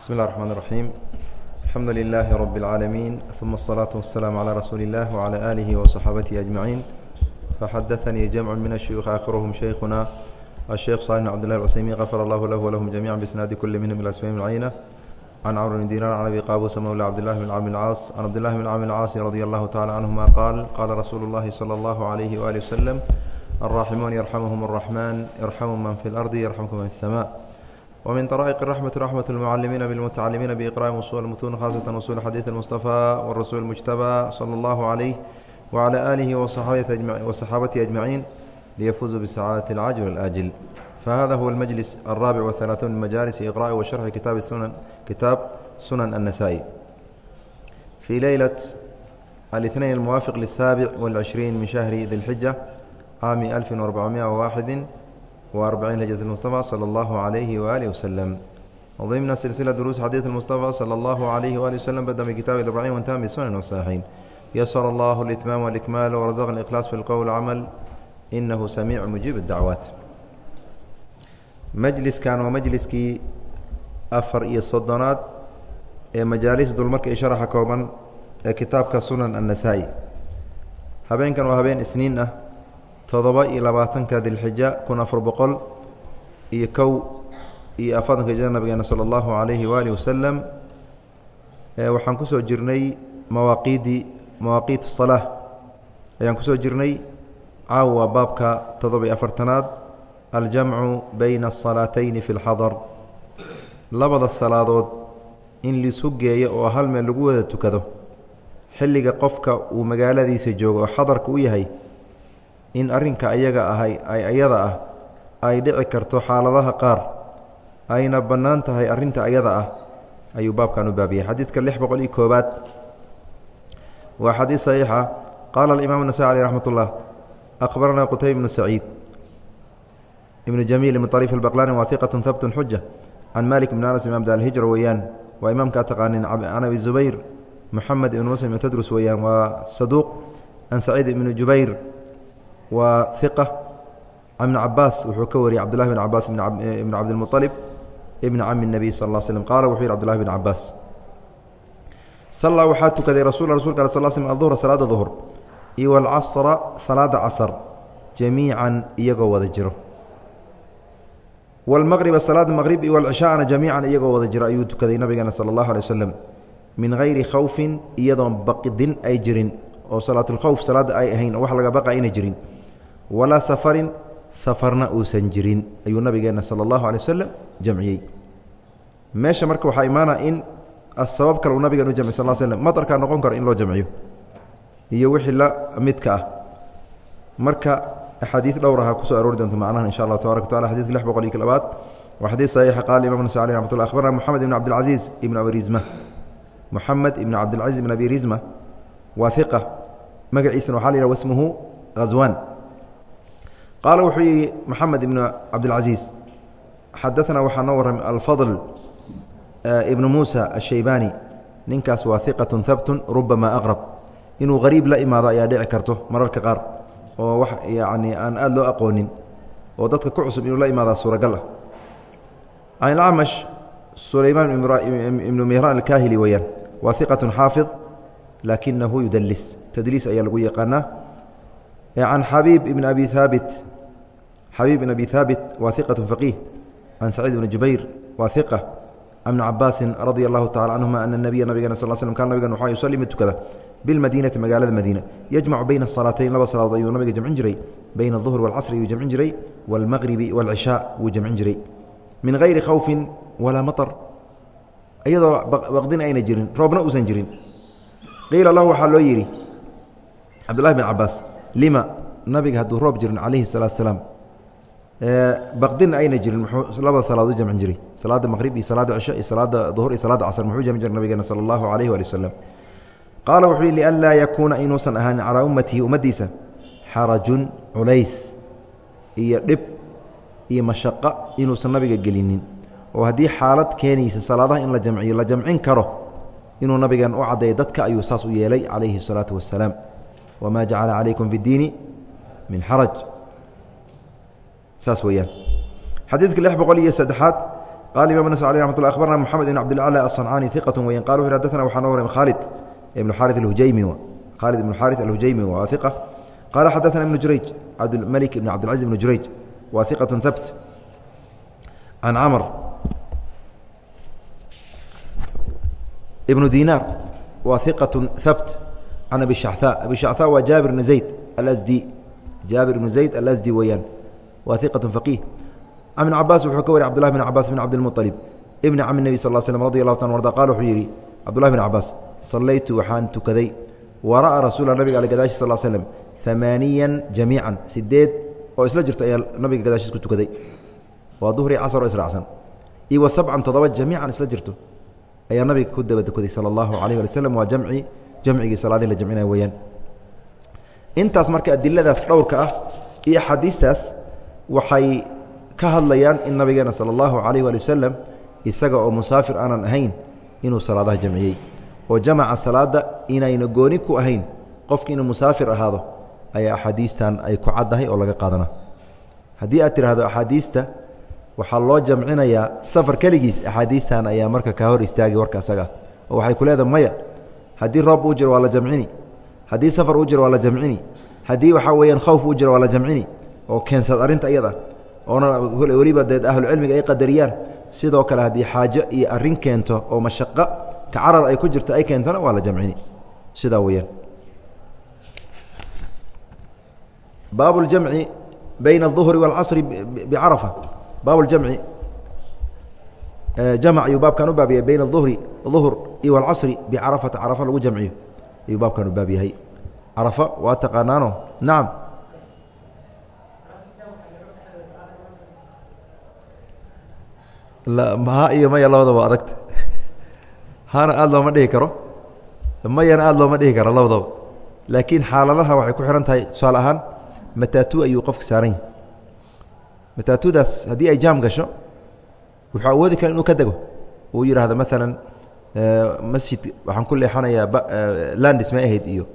بسم الله الرحمن الرحيم الحمد لله رب العالمين ثم الصلاة والسلام على رسول الله وعلى آله وصحابته أجمعين فحدثني جمع من الشيوخ آخرهم شيخنا الشيخ صالح بن عبد الله العثيمين غفر الله له ولهم جميعا بإسناد كل منهم إلى اسمهم العينة عن عمرو بن دينار عن أبي قابوس مولى عبد الله بن عامر العاص عن عبد الله بن عامر العاص رضي الله تعالى عنهما قال قال رسول الله صلى الله عليه وآله وسلم الراحمون يرحمهم الرحمن ارحموا من في الأرض يرحمكم من في السماء ومن طرائق الرحمة رحمة المعلمين بالمتعلمين بإقراء وصول المتون خاصة وصول حديث المصطفى والرسول المجتبى صلى الله عليه وعلى آله وصحابته أجمعين ليفوزوا بسعادة العاجل والآجل فهذا هو المجلس الرابع والثلاثون من مجالس إقراء وشرح كتاب السنن كتاب سنن النسائي في ليلة الاثنين الموافق للسابع والعشرين من شهر ذي الحجة عام 1401 وأربعين هجرة المصطفى صلى الله عليه وآله وسلم وضمن سلسلة دروس حديث المصطفى صلى الله عليه وآله وسلم بدأ من كتاب الإبراهيم وانتهى بسنن والصحيحين يسر الله الإتمام والإكمال ورزقنا الإخلاص في القول والعمل إنه سميع مجيب الدعوات majliskan waa majliskii afar iyo soddonaad ee majaalis dulmarka iyo sharaxa kooban ee kitaabka sunan annasaa'i habeenkan waa habeen isniin ah todoba iyo labaatanka dilxija kun afar boqol iyo kow iyo afartanka jira nabigeena sala allahu calayhi waaalih wasalam waxaan ku soo jirnay mawaaqiidii mawaaqiit salaa ayaan ku soo jirnay caawa baabka todoba iyo afartanaad aljamcu bayna asalaatayni fi lxadar labada salaadood in liisu geeyo oo hal meel lagu wada tukado xilliga qofka uu magaaladiisa joogo oo xadarka u yahay in arrinka ayaga ahay ay ayada ah ay dhici karto xaaladaha qaar ayna bannaan tahay arrinta ayada ah ayuu baabkan u baabiyey. Xadiidka lix boqol iyo koobaad waa xadiid saxiixa qaala alimaam nasai aleh raxmat ullah akhbaranaa qutayb bnu saciid ibnu jamiil ibn ariif albaqlani waa iqatun habtun xuja can malik bn anas imam dalhijra weeyaan waa imaamkaa taqaanin can abi zubayr moxamed ibn muslim ibn tadrus weeyaan waa saduuq can saciid ibni jubayr waa iqa can ibni cabaas wuxuu ka wariyey cabdullahi bn cabaas ibn cabdilmualib ibni cami nebiy sal l slm qaala wuxuu yihi cbdullahi bn cabaas sallaa waxaa tukaday rasul rasulka sal slm aduhra salaada duhur iyo walcasra salaada casar jamiican iyagoo wada jiro. Wاlmaqriba salaada maqrib iyo wlcishaana jamiican iyagoo wada jiro ayuu tukaday nabigeena sala اllahu alay waslem min hayri khawfin iyadoon baqdin ay jirin oo salaatulkhowf salaadda ay ahayn oo wax laga baqa ayna jirin walaa safarin safarna uusan jirin ayuu nabigeena sala اllahu alay waslem jamciyey. Meesha marka waxaa imaana in sabab kale uu nabigen u jamciy sal slm maطarkaa noqon karo in loo jamciyo. Iyo wixii la midka ah. Marka axaadiid dhowraha ku soo aroori doonta macnaha insha allah tabarak wataala xadidka lix boqol iyo labaad waa xadiid saxiixa qaala imam nasa aleh raxmat llah akhbarna moxamed ibn cabdilcaziiz ibn abi rizma. Moxamed ibn cabdilcaziz ibn abi rizma waa iqa magaciisana waxaa la yihah wasmuhu qaala wuxuu yihi moxamed ibn cabdilcaziiz xadaثna waxaa noo warramay alfadl ibnu muusa ashaybani ninkaas waa iqaة habtun rubama aqrab inuu hariib la imaado ayaa dhici karto mararka qaar oo wax yacni aan aada loo aqoonin oo dadka ku cusub inuu la imaadaa suuragal ah. Can ilacmash sulaymaan ibnu mihraan alkaahili weeyaan waa iqatun xaafid laakinahu yudalis tadliis ayaa lagu yaqaanaa. Can xabiib ibn abi haabit xabiib ibn abi haabit waa iqatu faqiih can saciid ibni jubayr waa iqa can ibni cabaasin radia allahu tacala canhuma ana nabiya nabigeena sal slm kaan nabigan waxaa yusalli mid tukada bilmadiinati magaalada madiina yajmacu bayna asalaateyn laba salaadood ayuu nabiga jamcin jiray bayna aduhri walcasri ayuu jamcin jiray waalmaqribi waalcishaa wuu jamcin jiray min hayri khawfin walaa maطar iyadoo baqdin ayna jirin roobna uusan jirin qiila lahu waxaa loo yidhi cabdullahi bin cabaas lima nabiga hadduu roob jirin calayhi salaatu salaam baqdin ayna jirin muxuu labada salaadood jamcin jiray salaada maqrib iyo salaada cisho iyo salaada duhur iyo salaada casr muxuu jamcin jiray nabigeena sala allahu alayh waali wasalam qaala wuxuu yihi lianlaa yakuuna inuusan ahaanin calaa ummatihi ummaddiisa xarajun culays iyo dhib iyo mashaqo inuusan nabiga gelinin oo haddii xaalad keenaysa salaadaha in la jamciyo la jamcin karo inuu nabigan u caddeeya dadka ayuu saas u yeelay calayhi الsalaatu wassalaam wamaa jacala calaykum fi اddiini min xaraj saas weyaan xadiidka lix boqol iyo saddexaad qaal imam nas aleh amat abarna moxamed ibn cabdilcala asancaani iqatu weyan qal wuxu hadana waxaa noo waram khaalid ibnu xari ahujaymi khaalid ibnu xari alhujaymi waa iqa qaala xadaana ibnu jurayj cabdilmalik ibn cabdilcaziz ibnu jurayj waa iqatu habt can camr ibnu dinaar waa iqatu habt can abi shaxtha abi shaxtha waa jaabir ibn zayd alasdi jaabir ibnu zayd alasdi weyaan waa iqaة can ibn cabaas wuxuu ka wariy cbdullahi bn cabaas bn cabdilmuطalib ibni cami nebi sal slm radi allahu ta arda qala wuxuu yidhi cabdullahi bn cabaas sallaytu waxaan tukaday. Wara'a rasuula nabiga ale gadaashis sal slm amaaniyan jamiican. Sideed oo isla jirta ayaa nabiga gadaashiis ku tukaday. Waa duhri casar oo israacsan iyo wa sabcan toddoba jamiican isla jirto. Ayaa nabiga ku daba tukaday sala allahu alayh ali waslm waa jamci jamcigii salaadii la jamcinaya weeyaan intaas marka adiladaas dhowrka ah iyo axaadiistaas waxay ka hadlayaan in nabigeena sala allahu calayh waali wasalam isaga oo musaafir aanan ahayn inuu salaadaha jamciyey. Oo jamaca salaada inayna gooni ku ahayn qofki inuu musaafir ahaado ayaa axaadiistan ay ku caddahay oo laga qaadana haddii aad tidhaahdo axaadiista waxaa loo jamcinayaa safar keligiis axaadiistan ayaa marka kaa hor istaagi warka asaga oo waxay ku leedahay maya haddii roob uu jiro waa la jamcini haddii safar uu jiro waa la jamcini haddii waxaa weeyaan khawf uu jiro waa la jamcini oo keensad arrinta iyada oona weliba dee ahlucilmiga ay qadariyaan sidoo kale haddii xaajo iyo arrin keento oo mashaqo ka carar ay ku jirto ay keentona waa la jamcini sidaa weyaan baab اljamci bayna الظuhri wاlcasri bicarafa baab اljamci jamc ayuu baabkan u baab yahay bayna الظuhri ظuhr iyo wاlcasri bicarafata carafa lagu jamciyo ayuu baabkan u baab yahay carafa waa taqaanaano nacam ha iyo maya labadaba adagta hana aada looma dhihi karo mayana aada looma dhihi karo labadaba laakiin xaaladaha waxay ku xihan tahay tusaale ahaan mataatu ayuu qofka saaran yahay mataatudaas haddii ay jaam gasho wuxuu awoodi kara inuu ka dego uu yidhaahdo maalan masjid waxaan ku leexanayaa landis may ahayd iyo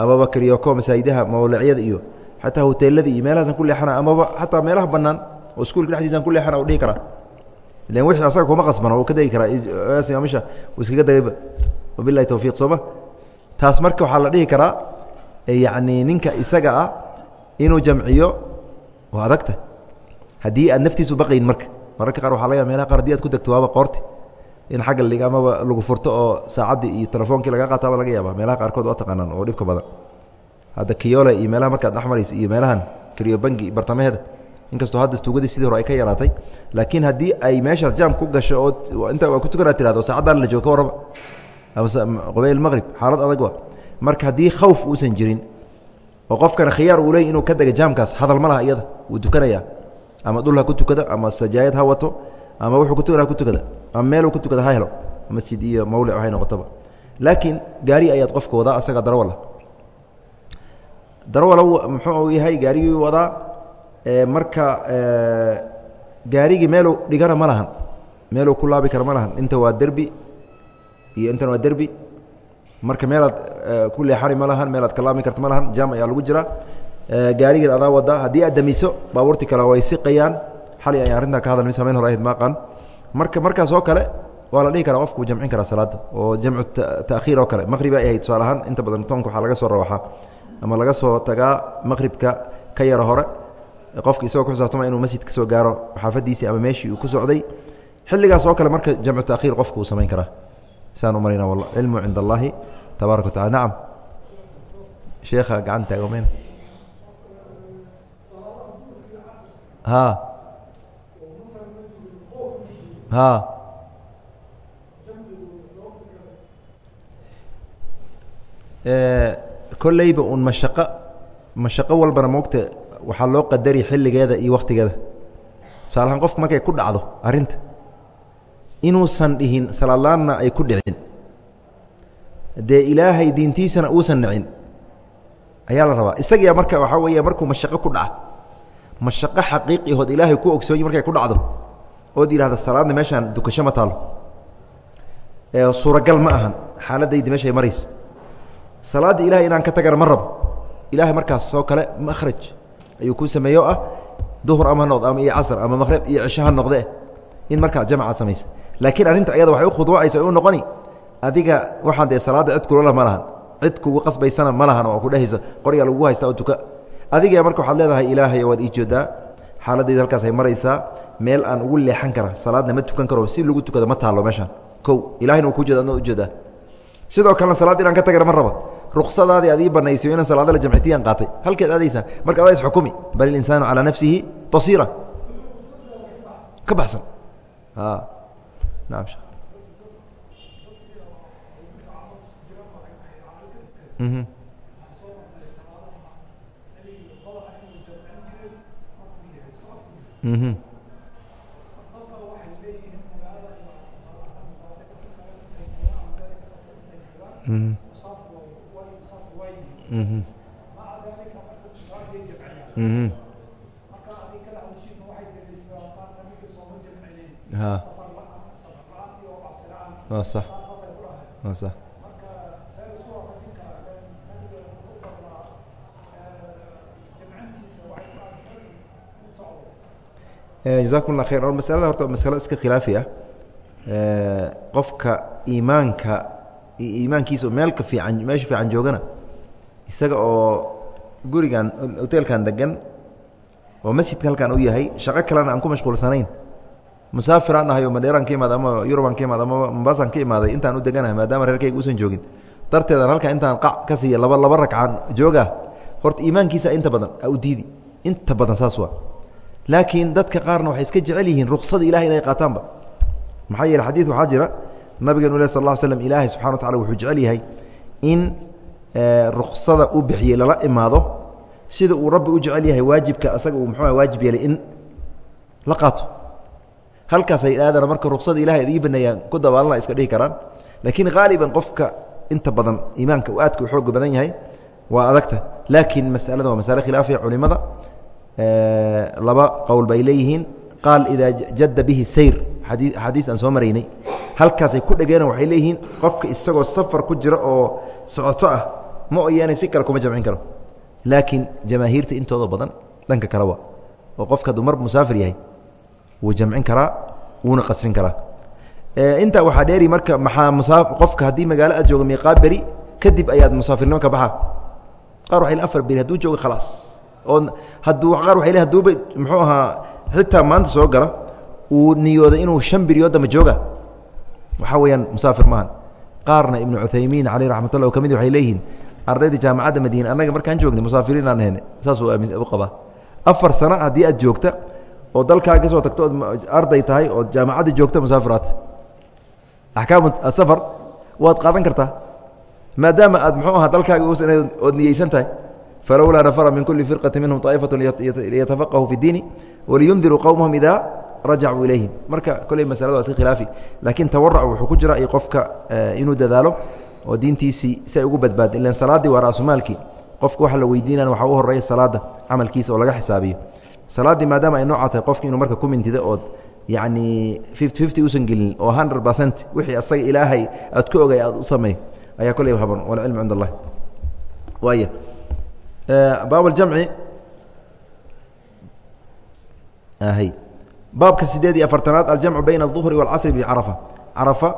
amaba karyoko masaajidaha mawlacyada iyo xataa hoteeladii iyo meelahaasaan ku leexana amaba xataa meelaha banaan oo iskuulka dhexdiisaan ku leexana u dhihi karaa ilan wixii asaga kuma qasbana uu ka degi karaa misha uu iskaga degayba wabilahi towfiiq sooma taas marka waxaa la dhihi karaa yacni ninka isaga ah inuu jamciyo waa adagta haddii aad naftiisu baqayn marka mararka qaar waxa laga ya melaha qaar haddii aad ku degto waaba qoorti in xagga lig amaba lagu furto oo saacaddii iyo telefoonkii laga qaataaba laga yaaba meelaha qaarkood waa taqaanaan oo dhibka badan hadda kiyole iyo meelaha markaad dhexmaraysa iyo meelahan kariyo bangi bartamaheeda inkastoo hadda tuugadii sidii hore ay ka yaraatay laakiin haddii ay meeshaas jaam ku gasho oo inta waa ku tukan aad tirahdo saacaddan la joogo ka warraba. Qabayl maqrib xaalad adag waa. Marka haddii khawf uusan jirin oo qofkana khiyaar uu leey inuu ka dega jaamkaas hadal ma laha iyada wuu tukanayaa. Ama dhul ha ku tukada ama sajaayad ha wato ama wuxuu kutukada ha ku tukada ama meeluu ku tukada ha helo masjid iyo mawlic waxay noqotaba. Laakiin gaari ayaad qofka wadaa asaga darawala darawala muxuu yahay gaarigii wadaa marka gaarigii meeluu dhigana ma lahan. Meeluu ku laabi kara ma lahan. Inta waa derbi iyo intan waa derbi. Marka meelaad ku leexani ma lahan meelaad ka laabmi karta ma lahan jaam ayaa lagu jiraa. Gaarigan adaa wadaa haddii aad damiso baabuurti kale way siqayaan. Xali ay arrintaa ka hadal mis hameyn hore ahayd maaqan marka markaas oo kale waa la dhihi karaa qofku jamcin karaa salaada oo jamcu taakhiir oo kale. Maqribi ay ahayd tusaale ahaan inta badan toonka waxaa laga soo rawaxaa ama laga soo tagaa maqribka ka yaro hore qofka isagoo ku xisaabtama inuu masjid ka soo gaaro xaafadiisii ama meeshii uu ku socday. Xilligaas oo kale marka jamcu taakhiir qofku uu samayn karaa. Saan u marayna wal cilmu cinda allaahi tabaaraka wa tacala nacam sheekha gacan taagomeyna ha ha kolleyba un mashaqo mashaqo walbana moogta waxaa loo qadari xilligeeda iyo wakhtigeeda tusaalahaan qofka markay ku dhacdo arrinta inuusan dhihin salaadlaanna ay ku dhicin. Dee ilaahay diintiisana uusan nicin ayaa la rabaa. Isagiyaa marka waxaa weeya markuu mashaqo ku dhaca mashaqo xaqiiqihood ilaahay ku ogsoonyi markay ku dhacdo ood yidhahda salaadna meeshaan dukasho ma taalo suuragal ma ahan xaaladaydi meeshay maraysa salaadda ilahay inaan ka tagana ma rabo. Ilaahay markaas oo kale makhraj ayuu ku sameeye o ah duhur ama ha noqdo ama iyo casr ama maqrib iyo cisho ha noqdee. In markaa jamcaad samaysa laakiin arrinta ayada waxay u khudwacaysa u noqoni adiga waxaan dee salaadda cid kulala ma lahan. Cid kugu qasbaysana ma lahan oo ku dhehayso qorya lagu haysta oo tuka. Adiga marka waxaad leedahay ilaahay waad ii joodaa. Xaaladayda halkaas ay maraysaa meel aan ugu leexan kara salaadna ma tukan karo si lagu tukado ma taallo meeshaan. Kow ilahayna uu ku jeeda adna u jeedaa sidoo kalena salaad inaan ka tagana ma raba ruksadaadii aad ii banaysayo inaan salaada la jamcitiyaan qaatay. Halkeed aadaysaa marka adaa isxukumi bal ilinsaanu calaa nafsihi basiira. Ka baxsan. Naam waa sax waa sax jazakum اllah khayr masalada horta masalo iska khilaafi ah qofka iimaanka iimaankiisa meel fiican meesha fiican joogana isaga oo gurigan hoteelkan degan oo masjidka halkan u yahay shaqo kalena aan ku mashquulsanayn. Musaafiraan ahay oo madheeraan ka imaada ama yurubaan ka imaada ama mombasaan ka imaaday intaan u deganahay maadaama reerkayga usan joogin. Darteedan halkan intaan qac ka siiya laba laba ragcaan jooga horta iimaankiisa inta badan u diidi. Inta badan saas waa. Laakiin dadka qaarna waxay iska jecel yihiin ruksada ilahay inay qaataanba. Maxaa yeele xadiid waxaa jira nabigeenu leh sal ll slm ilaahay subxana wa tacala wuxuu jecel yahay in ruksada u bixiyey lala imaado sida uu rabbi u jecel yahay waajibka asaga uu muxuu waajib yeelay in la qaato. Halkaasay aadana marka ruksada ilahay ii baneeyaan ku dabaalana iska dhihi karaan. Laakiin haaliban qofka inta badan iimaanka uu aadka u xooga badan yahay waa adagta. Laakiin masalada waa masale khilaafiya culimada laba qowl bay leeyihiin. Qaal idaa jadda bihi sayr adi axaadiis aan soo maraynay halkaasay ku dhegeena waxay leeyihiin qofka isagoo safar ku jira oo socoto ah ma oyaanay si kale kuma jamcin karo. Laakiin jamaahiirta intooda badan dhanka kale waa oo qofka hadduu mar musaafir yahay wuu jamcin karaa wuuna qasrin karaa. Intaa waxaa dheeri marka maxaa qofka haddii magaalo aad jooga miiqaa beri kadib ayaad musaafirnimo ka baxaa. Qaar waxay afar beri hadduu jooga khalaas. Oo hadduu qaar waxay le haduuba muxuu ahaa xitaa maanta soo gala uu niyooday inuu shan beriyood damba jooga. Waxaa weeyaan musaafir maahan. Qaarna ibnu cuthaymiin caleyh raxmat ullah oo ka mid waxay leeyihiin ardayda jaamacadda madiina annaga markaan joognay musaafiriin aan ahayne saas uu aamin u qabaa. Afar sano haddii aad joogta oo dalkaa ka soo tagto ood arday tahay ood jaamacadda joogta musaafiraad. Axkaamu asafar waad qaadan kartaa. Maadaama aad muxuu ahaa dalkaaga uusan ood niyeysan tahay falowlaa nafara min kuli firqati minhum طaa'ifatu liyatafaqahuu fi اdiini waliyundiruu qowmahum idaa rajacuu ilayhim. Marka koley masalada waa iska khilaafi. Laakiin tawarac wuxuu ku jira qofka inuu dadaalo oo diintiisii si ay ugu badbaadin. Ilan salaaddii waa raasumaalkii qofka waxa la weydiinaya waxaa u horreeya salaadda camalkiisa oo laga xisaabiyo. Salaaddii maadaama ay noocaa tahay qofki inuu marka ku mintida ood yacni fifty fifty usan gelin oo hundred percent wixii asaga ilaahay aad ku ogay aad u sameey ayaa koley haban walcilmu cind allah waaya baab اjamci hy baabka sideed iyo afartanaad aljamcu bayna الظuhri wاlcasri bcarafa carafa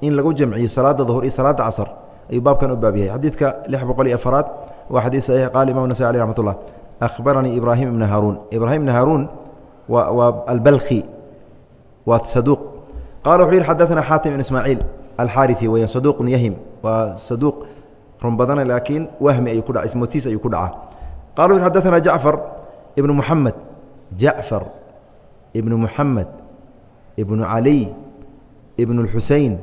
in lagu jamciyo salaada duhr iyo salaada casr ayuu baabkan u baab yahay xadiidka lix boqol iyo afaraad waa xadiid saxiix qaal imam nasai aleh raxmat ullah akhbaranii ibraahim ibn haaruun ibraahim ibn haaruun wa waa albalkhi waa saduuq qala wuxuu yihi xadaثna xaatim ibn ismaaciil alxaariثi weya saduuq yahim waa saduuq run badana laakiin wahmi ayuu ku dha ismoodsiis ayuu ku dhacaa qala wuxu xadaثna jacfar ibnu muxamed jacfar ibnu muxamed ibnu caliy ibnu xusein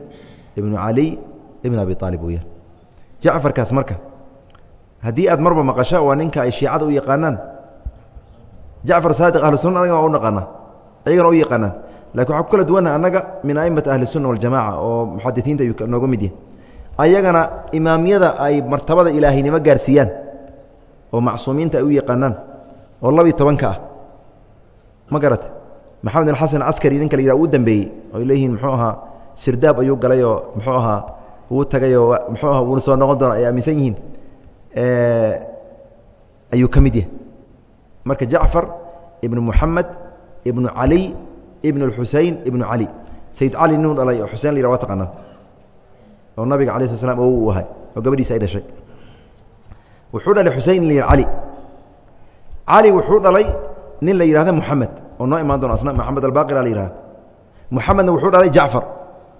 ibnu caliy ibn abi aalib uu yahay jacfarkaas marka haddii aad marba maqasho waa ninka ay shiicada u yaqaanaan. Jacfar saadiq ahlu sunna anaga waa u naqaanaa iyagana u yaqaanaan. Lakin waxaa ku kala duwana annaga min aimati ahli sunna waljamaca oo muxadisiinta ayuu nooga mid yahay. Ayagana imaamyada ay martabada ilaahaynimo gaarsiiyaan oo macsuumiinta ay u yaqaanaan oo labiyi tobanka ah. Ma garata maxamed bin xasan caskari ninka la uu dambeeyey oy leeyihiin muxuu ahaa sirdaab ayuu galayoo muxuu ahaa wuu tagayoo muxuu aha wuuna soo noqon doona ay aaminsan yihiin. Ayuu ka mid yahay. Marka jacfar ibnu muxamed ibnu caliy ibn اxusein ibnu cali sayid cali ninuu dhalay oo xusein la yihah wa taqaanaan. Oo nabiga ala sl slam o u ahay oo gabadhiisa ay dhashay. Wuxuu dhalay xusein la cali cali wuxuu dhalay nin la yihahda moxamed oo noo imaan doona asna moxamed albaqira la yihahda moxamedna wuxuu dhalay jacfar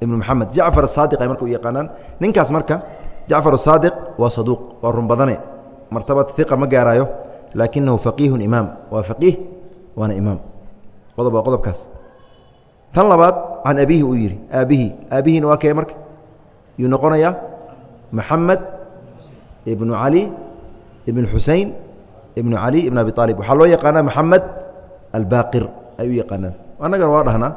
ibnu moxamed jacfar asaadiq ay marka u yaqaanaan. Ninkaas marka jacfar asaadiq waa saduuq waa run badane. Martabad iqa ma gaaraayo laakinahu faqiihun imaam. Waa faqiih waana imaam. Qodob waa qodobkaas. Tan labaad can abihi uu yidhi aabbihi aabbihiina waa kee marka? Yuu noqonayaa moxamed ibnu cali ibn xusein ibnu cali ibn abi aalib waxaa loo yaqaanaa moxamed albaqir ay u yaqaanaan annagana waa dhahnaa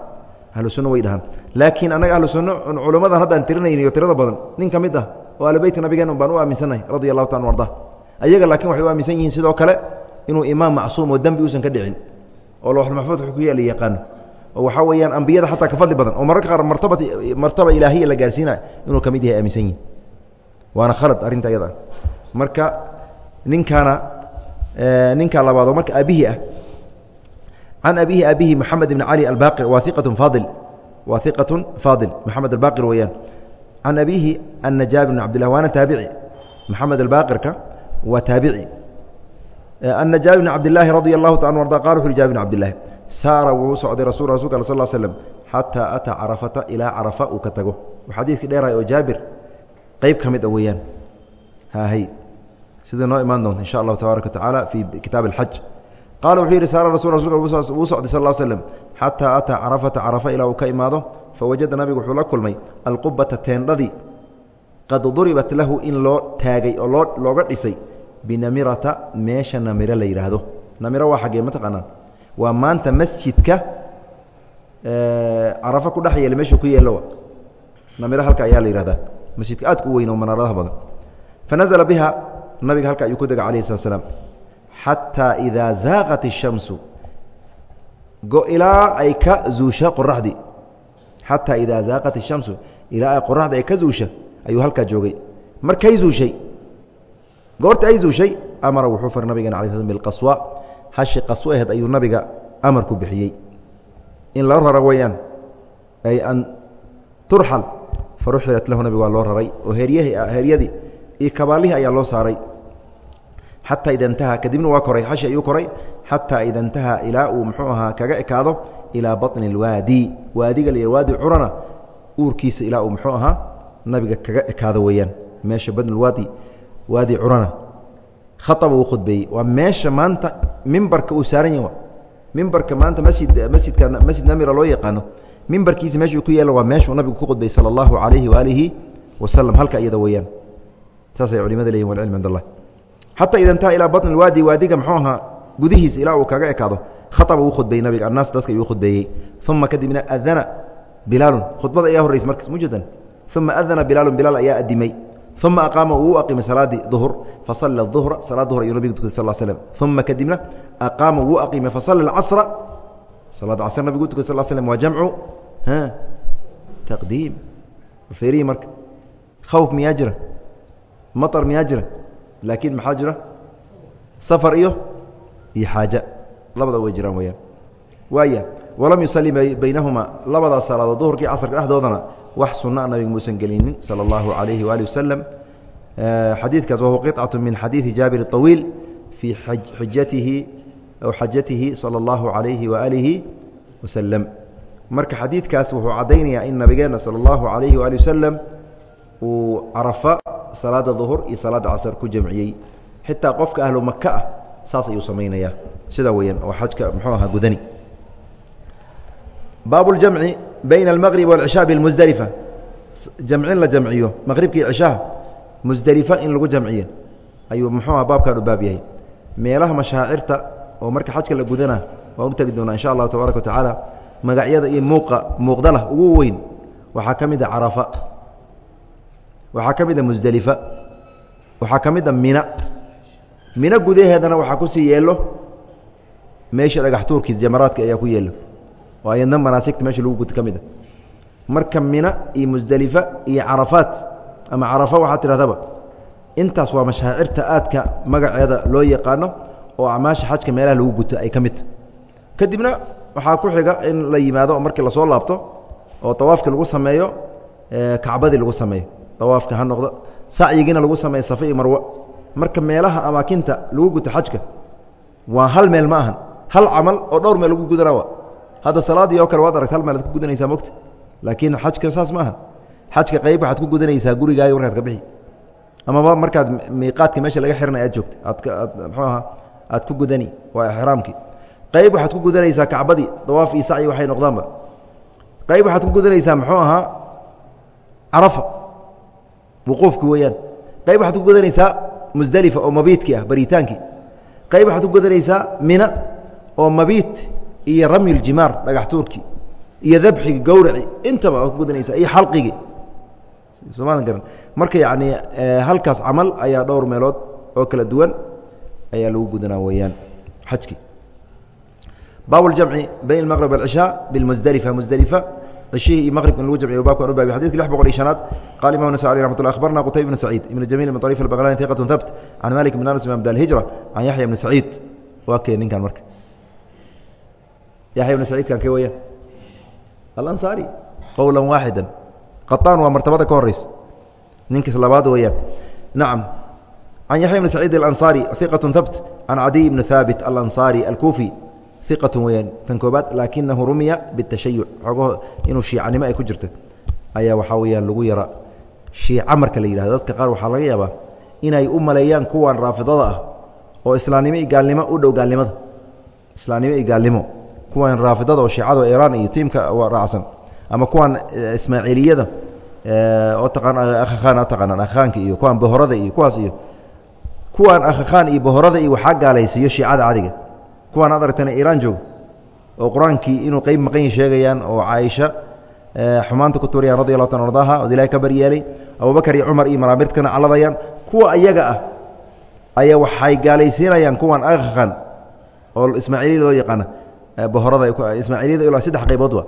ahlu sunna way dhahaan laakiin annaga ahlu sunno culammadan haddaan tirinayni iyo tirada badan nin ka mid ah oo albaytka nabigeen baan u aaminsannahay radia allahu taala arda ayaga laakiin waxay u aaminsan yihiin sidoo kale inuu imaam macsuum oo dembi uusan ka dhicin oo looxulmaxfuud wuxuu ku yaalla yaqaano oo waxaa weeyaan ambiyada xataa ka fadli badan oo mararka qaar martaba martaba ilaahiya la gaarsiinaya inuu ka mid yahay aaminsan yihiin waana khalad arrinta ayada marka ninkaana ninkaa labaadoo marka aabihii ah can abihi abihi moxamed ibn cali albaqir waa iqatun faadil waa iqatun faadil moxamed albaqir weeyaan can abihi ana jaabir bn cabdillah waana taabici moxamed albaqirka waa taabici ana jaabir bn cabdilaahi radia allahu ta arda qala wuxu jabir bn cabdillahi saara wuu socday rasul rasulka al sal slm xataa ataa carafata ilaa carafa uu ka tago xadiidkii dheeraay oo jaabir qeyb ka mid a weeyaan hahy sida noo imaan doonta insha allahu tabaaraka wa tacaala fii kitaab alxaj qaala wuxuu yidhi saara rasul wuu socday sal slm xataa ataa carafata carafa ilaa uu ka imaado fawajada nabigu wuxuu la kulmay alqubata teendhadii qad duribat lahu in loo taagay oo loo looga dhisay binamirata meesha namiro la yidhaahdo namiro waa xaggee ma taqaanaan waa maanta masjidka carafa ku dhex yeela meeshuu ku yeelowa namiro halka ayaa la yihahdaa masjidka aadka u weyn oo manaaradaha badan fanazla biha nabiga halka ayuu ku dega alayh slat slaam xataa idaa zaaqat الshamsu go ilaa ay ka zuusha qoraxdii xataa idaa zaaqat الshamsu ilaa ay qoraxda ay ka zuusha ayuu halkaa joogay markay zuushay goorta ay zuushay amara wuxuu faray nabigeena ala sl biqaswa hashi qaswo aheed ayuu nabiga amar ku bixiyey in la raro weyaan ay an turxal faruxilat lahu nabiga waa loo raray oo heryahii heryadii iyo kabaalihii ayaa loo saaray xataa ida intaha kadibna waa koray hashi ayuu koray xataa ida intaha ilaa uu muxuu ahaa kaga ekaado ilaa baطni اlwaadi waadiga la waadi curana uurkiisa ilaa uu muxuu ahaa nabiga kaga ekaado weeyaan. Meesha badn waadi waadi curana. Khaaba uu khudbeeyey waa meesha maanta mimbarka uu saaran yahy mimbarka maanta masjid masjidka masjid namira loo yaqaano. Mimbarkiisa meeshuu ku yeelo waa meeshuu nabigu ku khudbayey sala allahu calayhi waalihi wasalam halka iyada weeyaan. Saasay culimada leyihin walcilm cind allah xataa ida intaha ilaa baطni waadi waadiga muxuu ahaa gudihiisa ilaa uu kaga ekaado khaaba uu khudbeeyey nabiga annaas dadka ayuu khudbeeyey uma kadibna adana bilaalun khudbada ayaa horreysa markas mujadan. Uma adana bilaalun bilaal ayaa adimay uma aqaama wuu aqimay salaadii duhr fasala duhra salaad duhr ayuu nabigu tukay sal slm uma kadibna aqaama wuu aqimay fasala acasra salaad casr nabigu tukay sal slm waa jamcu taqdiim. Feerihi marka khawf miyaa jira? Maطar miyaa jira laakiin maxaa jira? Safar iyo iyo xaaja. Labada way jiraan weyaan waaya walam yusali baynahuma labadaas salaadood duhurka casarka dhexdoodana wax sunna a muusan gelinin sala allahu calayhi waali wasalam eh, xadiidkaas wahuwa qiطcatu min xadiidi jaabir طawiil fii xijatihi aw xajatihi sala allahu calayhi waaalihi wasalam marka xadiidkaas wuxuu caddaynayaa in nabigeenna sala allahu calayhi waali wasalam uu carafa salaada duhur iyo salaada casr ku jamciyey. Xitaa qofka ahlu maka ah saas ayuu samaynayaa sidaa weyaan oo xajka muxuu ahaa gudani. Baab اljamci bayna almaqrib wاlcishaa bimusdelifa jamcin la jamciyo maqribkii cishaha musdelifa in lagu jamciyo ayuu muxuu aha baabkan u baab yahay. Meelaha mashaacirta oo marka xajka la gudana waan u tegi doonaa insha allahu tabaaraka wa tacaala magacyada iyo muuqa muuqdalah ugu weyn waxaa ka mid a carafa waxaa ka mid a musdelifa waxaa ka mid a mina. Mina gudaheedana waxaa ku sii yeelo meesha dhagax tuurkiis jamaraadka ayaa ku yeelo. Oo ayadna manaasigta meesha lagu guto ka mid a. Marka mina iyo musdelifa iyo carafaat ama carafa waxaa tidhahdaba intaas waa mashaacirta aadka magaceeda loo yaqaano oo acmaasha xajka meelaha lagu guto ay ka midta kadibna waxaa ku xiga in la yimaado markii la soo laabto oo awaafkii lagu sameeyo kacbadii lagu sameeyo awaafka ha noqdo. Sacyigiina lagu sameeyo safa iyo marwo marka meelaha amaakinta lagu guto xajka waa hal meel ma ahan. Hal camal oo dhowr meel lagu gudana wa hadda salaadii oo kale waad aragta hal meel ad ku gudanaysaa mogta laakiin xajka saas ma ahan. Xajka qayb waxaad ku gudanaysaa gurigaaga markaad ka bixi. Amaba markaad miiqaadka meesha laga xiranay aad joogta. Aad aad mxuu aha aad ku gudani. Waa ixraamkii. Qayb waxaad ku gudanaysaa kacbadii. Dawaaf iyo sacyi waxay noqdaanba. Qayb waxaad ku gudanaysaa muxuu ahaa? Carafa wuquufki weeyaan qayb waxaad ku gudanaysaa musdelifa oo mabiidkii ah baritaankii qayb waxaad ku gudanaysaa mina oo mabiit iyo ramyuljimaar dhagax tuurkii iyo dabxigi gowraci intaba waad ku gudanaysaa iyo xalqigii somadan garan marka yacni halkaas camal ayaa dhowr meelood oo kala duwan ayaa lagu gudanaa weeyaan xajkii baab اjamci bayn اmaqrb اlcishaa bimusdelifa musdelifa cishihii iyo maqribka in lagu jamciyo babka an u baabiy xadidka lix boqol iyo shanaad qaala imam nasaw alih raxmat ullah akhbarna qutayb ibn saciid ibn jamiil ibn tariif albaqlani hiqatun thabt can malik ibn anas imam dalhijra can yaxya ibni saciid waa kee ninkan marka yaxya ibni saciidkan kee weeyaan alansaari qowlan waaxidan qataan waa martabada ka horeysa ninkas labaad weeyaan nacam can yaxya ibni saciid alansaari hiqatun thabt can cadiy ibni thaabit alansaari alkuufi iqat weyaan tan koobaad laakinahu rumiya bitashayuc. Xoogaho inuu shiicanimo ay ku jirto ayaa waxaa weyaan lagu yara shiica marka la yidhahdo. Dadka qaar waxaa laga yaabaa inay u maleeyaan kuwan raafidada ah oo islaamnimo iyo gaalnimo u dhow gaalnimada. Islaamnimo iyo gaalnimo kuwan raafidada oo shiicada iiraan iyo tiimka raacsan. Ama kuwan ismaaciiliyada oo taqaan akhakhaan taqaanaan akhakhaanka iyo kuwan bohorada iyo kuwaas iyo kuwan akhakhaan iyo bohorada iyo waxaa gaalaysiiyo shiicada cadiga kuwaan ad aragtana iiraan jooga oo qur'aankii inuu qeyb maqan yahi sheegayaan oo caaisha xumaanta ku turayaan radi allahu ta ardaha od ilahay ka baryeelay abubakar iyo cumar iyo maraamirtkana caladayaan kuwa ayaga ah ayaa waxay gaalaysiinayaan kuwan akhan oo ismaaciiliyada loo yaqaana bohorada ismaaciiliyada ilaa saddex qaybood wa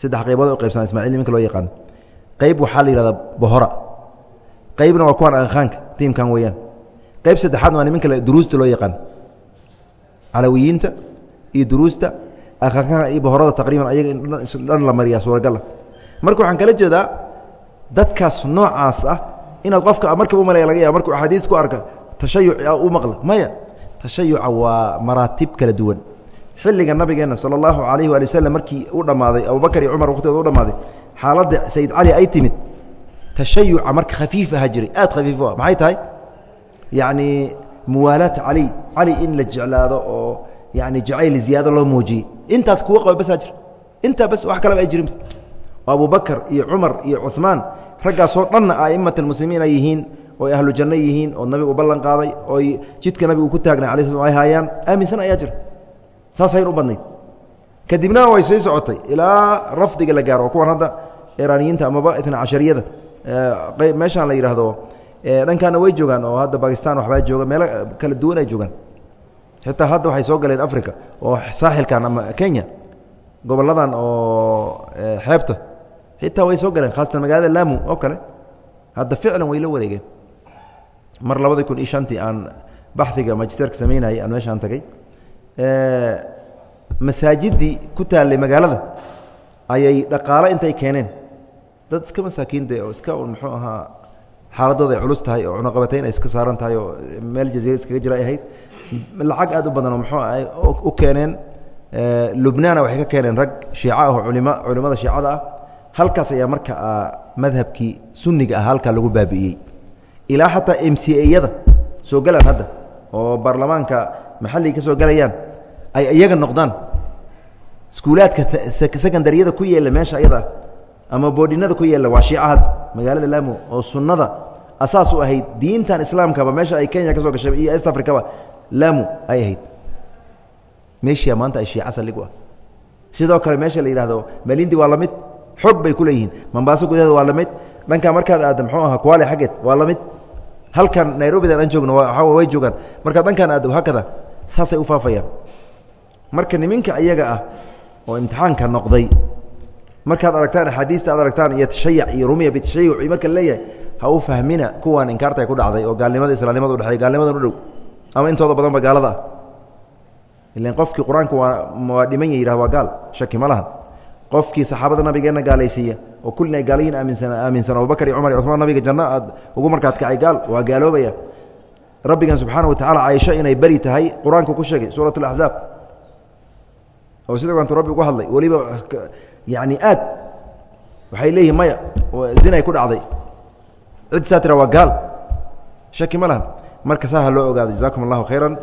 saddex qaybood u qaybsana ismaciil niminka loo yaqaano qayb waxaa la yihahdaa bohora. Qaybna waa kuwan akhaanka tiimkan weeyaan. Qayb saddexaad waa niminka duruusta loo yaqaan calawiyiinta iyo duruusta akhaanka iyo bohorada taqriiban ayaga dhan la mariyaa suuragala marka waxaan kala jeedaa dadkaas noocaas ah inaad qofka markaba u malaya laga yaaba markuu axaadiis ku arka tashayuc u maqla. Maya tashayuca waa maraatib kala duwan. Xilliga nabigeenna sala allahu calayhi waali wasalam markii u dhammaaday abubakar iyo cumar waqtigooda u dhammaaday xaaladda sayid cali ay timid. Tashayuca marka khafiif aha jiray aad khafiif u ah maxay tahay? Yacni muwaalaat cali. Cali in la jeclaado oo yani jacayl ziyaado loo muujiyey. Intaas kuwa qaba basaa jir intaa bas wax kaleba ay jirin. Abubakar iyo cumar iyo cuثmaan raggaasoo dhanna a'imat اmuslimiin ay yihiin oy ahlu janno yihiin oo nabigu u ballan qaaday oy jidka nabigu ku taagnay ala sl ay haayaan. Aaminsan ayaa jira. Saasayna u badnayd. Kadibna way sii socotay. Ilaa rafdiga la gaaro oo kuwan hadda iraaniyiinta amaba itna cashariyada. Meeshaan la yidhaahdo dhankaana way joogaan oo hadda bakistan waxbaa jooga meelo kala duwan ay joogaan. Xitaa hadda waxay soo galeen africa oo saaxilkan ama kenya goboladan oo xeebta. Xitaa way soo galeen khaasatan magaalada lamu oo kale. Hadda ficlan way la wareegeen. Mar labadii kun iyo shantii aan baxiga magisterka samaynayay aan meeshaan tagay. Masaajidii ku taallay magaalada ayay dhaqaalo intay keeneen. Dad iska masaakiin de oo iska un muxuu ahaa xaaladooda ay culus tahay oo cunaqabatayn ay iska saaran tahay oo meel jaziira iskaga jira ay ahayd lacag aad u badan oo muxuu ay u keeneen lubnaana waxay ka keeneen rag shiica ah oo culima culimada shiicada ah. Halkaas ayaa marka madhabkii sunniga ah halkaa lagu baabi'iyey. Ilaa xataa m c ayada soo galaan hadda oo baarlamaanka maxalliga ka soo galayaan ay iyaga noqdaan. Iskuulaadka secondariyada ku yeela meesha ayada ama boodhinada ku yeela waa shiica hadda magaalada laamo oo sunnada asaas u ahayd diintan islaamkaba meesha ay kenya ka soo gashay iyo east africaba laamo ay ahayd. Meeshia maanta ay shiica sallig u ah. Sidoo kale meesha la yidhahdo malindi waa la mid xoog bay ku leeyihiin. Mambaaso gudaheeda waa la mid dhankaa markaad aadda muxuu ahaa kuwaale xaggeed waa la mid. Halkan nairobidan aan joogno way joogaan. Markaad dhankaan aaddo hakada saasay u faafayaan. Marka niminka ayaga ah oo imtixaanka noqday markaad aragtaan axaadiista aad aragtaan iyo tashayac iyo rumiya bitashayuci marka leeyahay ha u fahmina kuwan inkaarta ku dhacday oo gaalnimada islaamnimada udhexeey gaalnimadan u dhow ama intooda badanba gaalada ah. Ilan qofkii qur'aanka waa waa dhiman ya yihah waa gaal shaki ma laha. Qofkii saxaabada nabigeenna gaalaysiiya oo kullin ay gaalayiin aaminsan aaminsan abubakar iyo cumar iyo cumaan nabiga janno aad ugu markaad kacay gaal waa gaaloobaya. Rabbigan subxaana wa tacala caaisho inay beri tahay qur'aanku ku sheegay suurat alaxzaab oo sida kantu rabbi ugu hadlay weliba yacni aad waxay leeyihiin maya zinay ku dhacday. Cid saa tira waa gaal. Shaki ma laha. Marka saa ha loo ogaado. Jazakum allahu khayra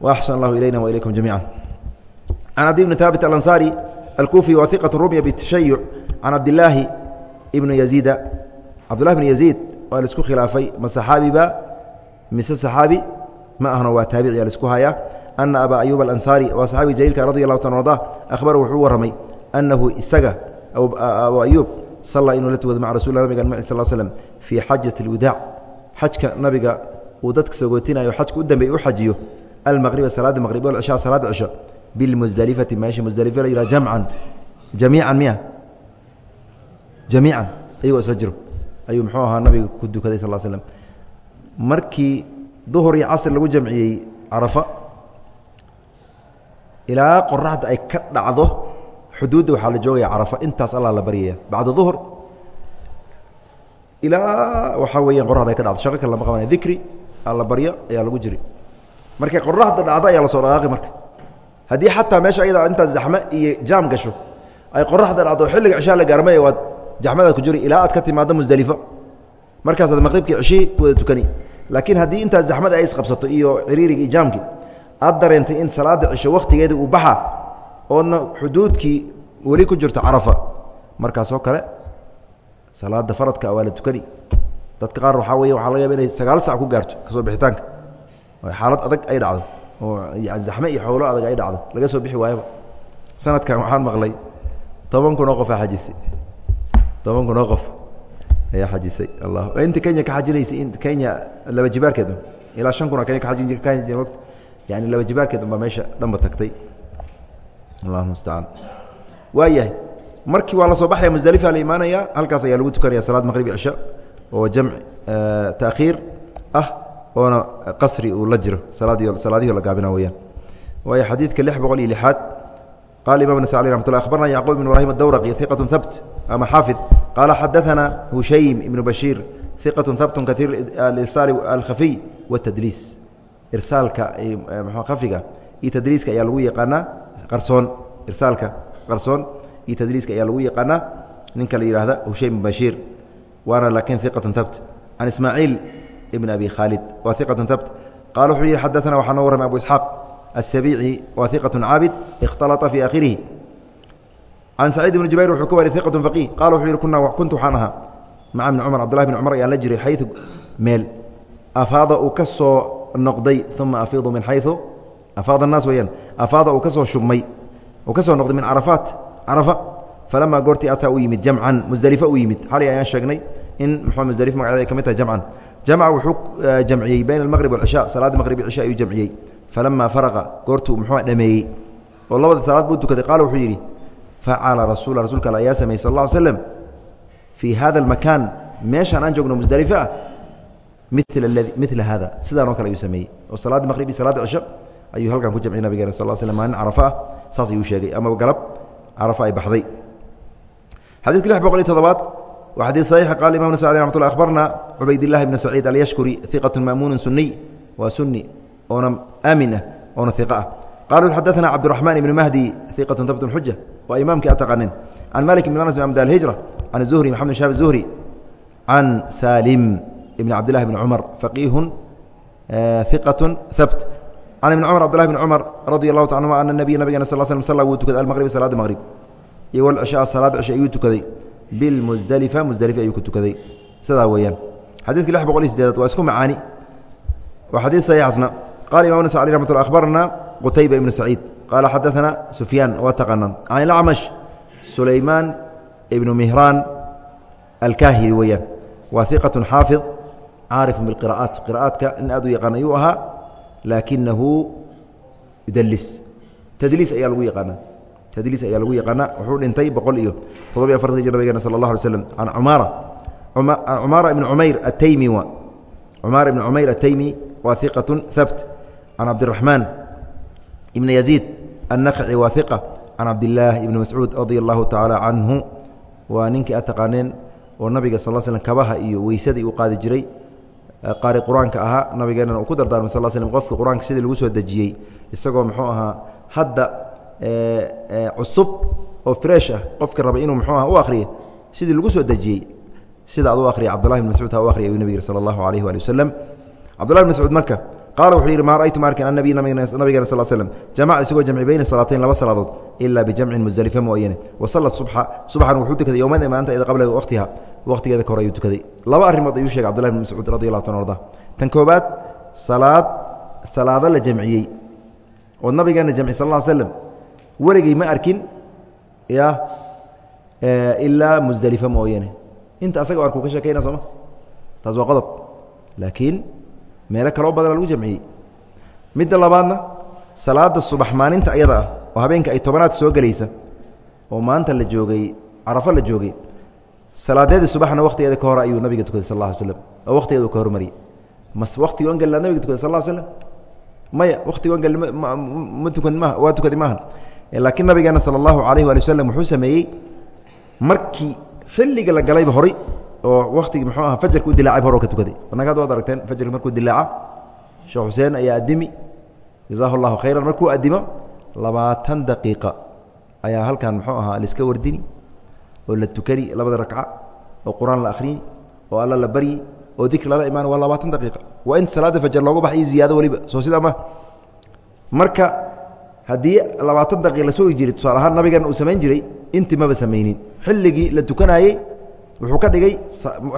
wa axsan allahu ilayna wa ilaykum jamiica can cadi bni haabit alansaari alkufi wa iqat rumya bitashayuc can cabdilaahi ibni yaziida. Cabdullahi bni yaziid waa la isku khilaafay. Ma saxaabiba mise saxaabi? Ma ahno waa taabici la isku hayaa. Ana abaa ayuub alansaari waa saxaabi jaliilka radi allahu ta arda ahbara wuxuu warramay annahu isaga abu ayuub salla inuu la tukado maca rasul nabiga m sal slm fii xajat اlwadaac xajka nabiga uu dadka sogootinayo xajka u dambeey u xajiyo almaqriba salaada maqrib walcishaa salaada cisho bilmusdelifati meesha musdelifa la yihah jamcan jamiican miya jamiican iyagoo isla jiro ayuu muxuu ahaa nabiga ku dukaday sal slm markii duhur iyo casr lagu jamciyey carafa ilaa qoraxda ay ka dhacdo xuduudda waxaa la joogaya carafa intaas allah la baryaya bacda duhr ilaa waxaa weeyaan qoraxda ay ka dhacdo. Shaqo kale lama qabanaya dikri alla baryo ayaa lagu jiri. Markay qoraxda dhacdo ayaa la soo dhaqaaqi marka. Haddii xataa meesha ayada intaad zaxme iyo jaam gasho ay qoraxda dhacdo xilliga cishaa la gaarmaya waad jaxmadaad ku jiri. Ilaa aad ka timaado musdelifo markaasaad maqribkii cishii ku wada tukani. Laakiin haddii intaas zaxmada ay isqabsato iyo ciriirigi iyo jaamkii aad dareentay in salaada cisho wakhtigeeda uu baxa oodna xuduudkii weli ku jirto carafa. Markaasoo kale salaada faradka waa la tukani dadka qaar waxaa wey waxaa laga yaba inay sagaal sac ku gaarto ka soo bixitaanka. Xaalad adag ay dhacdo oo zaxme iyo xoolo adag ay dhacdo laga soo bixi waayaba sanadkan waxaan maqlay toban kun oo qof aa xajisay. Toban kun oo qof ayaa xajisay allah inta kenya ka xajinaysay in kenya laba jibaarkeed ilaa shan kun oo kenya ka ajin yani laba jibaarkeed unbaa meesha dhanba tagtay aa waayahay markii waa la soo baxaya musdalifa la imaanaya halkaas ayaa lagu tukanaya salaad maqrib cisha oo jamc eh, taakhiir ah oona qasri uu la jiro salaad salaadihi la gaabina weyaan waaya xadiidka lix boqol iyo lixaad qaal imam nas alي ramat lah abarna yacquub ibn ibrahim adawraqi iqat habt ama xaafid qaala xadaana hushaym ibnu bashiir iqat habt kaiir irsaal alkhafiy watadliis irsaalka eh, khafiga iyo tadliiska ayaa lagu yaqaanaa qarsoon irsaalka qarsoon iyo tadriiska ayaa lagu yaqaanaa. Ninka la yihahda hushaym bashiir waana laakiin iqatun tabt can ismaaciil ibn abi khaalid waa iqatun tabt qaala wuxuu yihi xadaana waxaa noo warramay abu isxaaq asabiici waa iqatun caabid ikhtalata fii aakhirihi. Can saciid ibn jubayr wuxuu ka wariy iqatun faqiih. Qala wuxuu yihi kuntu waxaan ahaa maca bni cumar abdullahi bn cumar ayaan la jiray xayu meel. Afaada uu ka soo noqday afaada naas weyaan afaada uu ka soo shubmay uu ka soo noqday min carafaat carafa falamaa goortii ataa u yimid jamcan musdelifo u yimid xalay ayaan sheegnay in muxuu musdelif magaceeda ay ka mid tahay jamcan jamca wuxuu jamciyey bayna almaqrib walcishaa salaadda maqrib cisha ayuu jamciyey falamaa faraqa goortuu muxuu dhameeyey oo labada salaad buu tukaday qaala wuxuu yidhi facala rasuula rasuulka al ayaa sameeyey sal alla ly slam fii hada almakaan meeshaan aan joogno musdelifo ah mila haada sidaan oo kale ayuu sameeyey oo salaadda maqrib iyo salaadda cisho ayuu halkan ku jamciyay nabigeen sal sl maalin carafa ah saas ayuu sheegay. Ama galab carafa ay baxday. Xadiidka lix boqol iyo toddobaad waa xadiid saxiixa qaal imam bn sacdi raxmat lla akhbarna cubaydillahi ibnu saciid alyashkuri hiqatun ma'muunun suniy waa suni oona aamin ah oona hiqa ah. Qaalu xadaثna cabdiraxmaan ibnu mahdi hiqatun tabtun xuja waa imaamkii ataqanin can malik ibn anas imamda alhijra can zuhri maxamed bin shahab zuhri can salim ibn cabdillahi bni cumar faqiihun hiqatun habt can ibn cumar abdulahi bn cumar radi allahu ta anuma ana nabiya nabigana sal sl salla wuu tukaday almaqribi salaada maqrib iyo walcishaa salaada cisha ayuu tukaday bilmusdelifa musdelifa ayuu ku tukaday sidaa weeyaan xadiidka lix boqol iyo sideedaad waa isku macaani waa xadiid saxiixasna qaala imam nasc ali raxmat lla akhbarana qutayba ibnu saciid qaala xadaana sufyaan waa taqaanaan can ilacmash sulaymaan ibnu mihraan alkaahili weeyaan waa iqatu xaafid caarifun bilqira'aat qira'aadka nin aad u yaqaan ayuu ahaa laakinahu yudalis tadliis ayaa lagu yaqaana. Tadliis ayaa lagu yaqaana. Wuxuu dhintay boqol iyo toddobiy afartanki jir nabigeena sala اllah alay slam can cumaara. Cumaara ibni cumayr ataymi wa. Cumaara ibni cumayr ataymi waa iqaة habt can cabdiraxmaan ibn yaziid annakci waa iqa can cabdilaahi ibni mascuud radia allahu tacaala canhu waa ninkii aad taqaaneen oo nabiga sal slm kabaha iyo weysadii uu qaadi jiray qaari qur'aanka ahaa nabigeenana uu ku dardaarmay sal slm qofki qur'aanka sidii lagu soo dejiyey. Isagoo muxuu ahaa hadda cusub oo fresh ah qofka raba inuu muxuu aha u akhriyo sidii lagu soo dejiyey sida ad u akhriya cabdullahi bn mascuud ha u akhriya ayuu nabig sala allahu alayh waali wasalam cabdullahi bn mascuud marka qaala wuxuu yidhi maa ra'aytu ma arkin annabiy nabigeena sal slm jamaca isagoo jamci bayna salaatayn laba salaadood ilaa bijamcin musdelifa mooyane. Wasalla subxa subaxan wuxuu tukaday yowmada maalinta ida qabla waqtiha. Waqtigeeda ka hor ayuu tukaday laba arrimood ayuu shegay cbdullahi bn mascuud radi allahu tan arda tan koobaad salaad salaado la jamciyey. Oo nabigeena jamci sal ll slam weligay ma arkin ya ilaa musdelifa mooyane. Inta asaga arkuu ka sheekayna sooma taas waa qodob. Laakiin meelo kaloo badana lagu jamciyey. Midda labaadna salaada subax ayada ah oo habeenka ay tobanaad soo gelaysa oo maanta la joogay carafo la joogay salaadeedii subaxna waktigeeda ka hore ayuu nabiga tukaday sal lla ly slam oo waktigeedu ka hormariyey mas waktiga on gallaa nabiga tukaday sal lla slam maya waktiga on gal ma tukan ma waa tukaday maaha laakiin nabigeena sala allahu alayh waali wasalam wuxuu sameeyey markii xilliga la galayba horay oo waktigii muxuu aha fajarka u dilaacay hor ka tukaday. Annaga ad waad aragteen fajarka markuu dilaaca sheekh xuseen ayaa addimi jazaahu llahu khayran markuu addimo labaatan daqiiqa ayaa halkan muxuu ahaa laiska wardini oo la tukani labada ragca oo qur'aan la akhriyi oo alla la baryi oo dikri lala imaan waa labaatan daqiiqa. Waa in salaadda fajar loogu bax iyo ziyaado weliba soo sidaa ma? Marka haddii labaatan daqiiq la sugi jiray tusaale ahaan nabigeena uu samayn jiray intii maba samaynin. Xilligii la tukanaayey wuxuu ka dhigay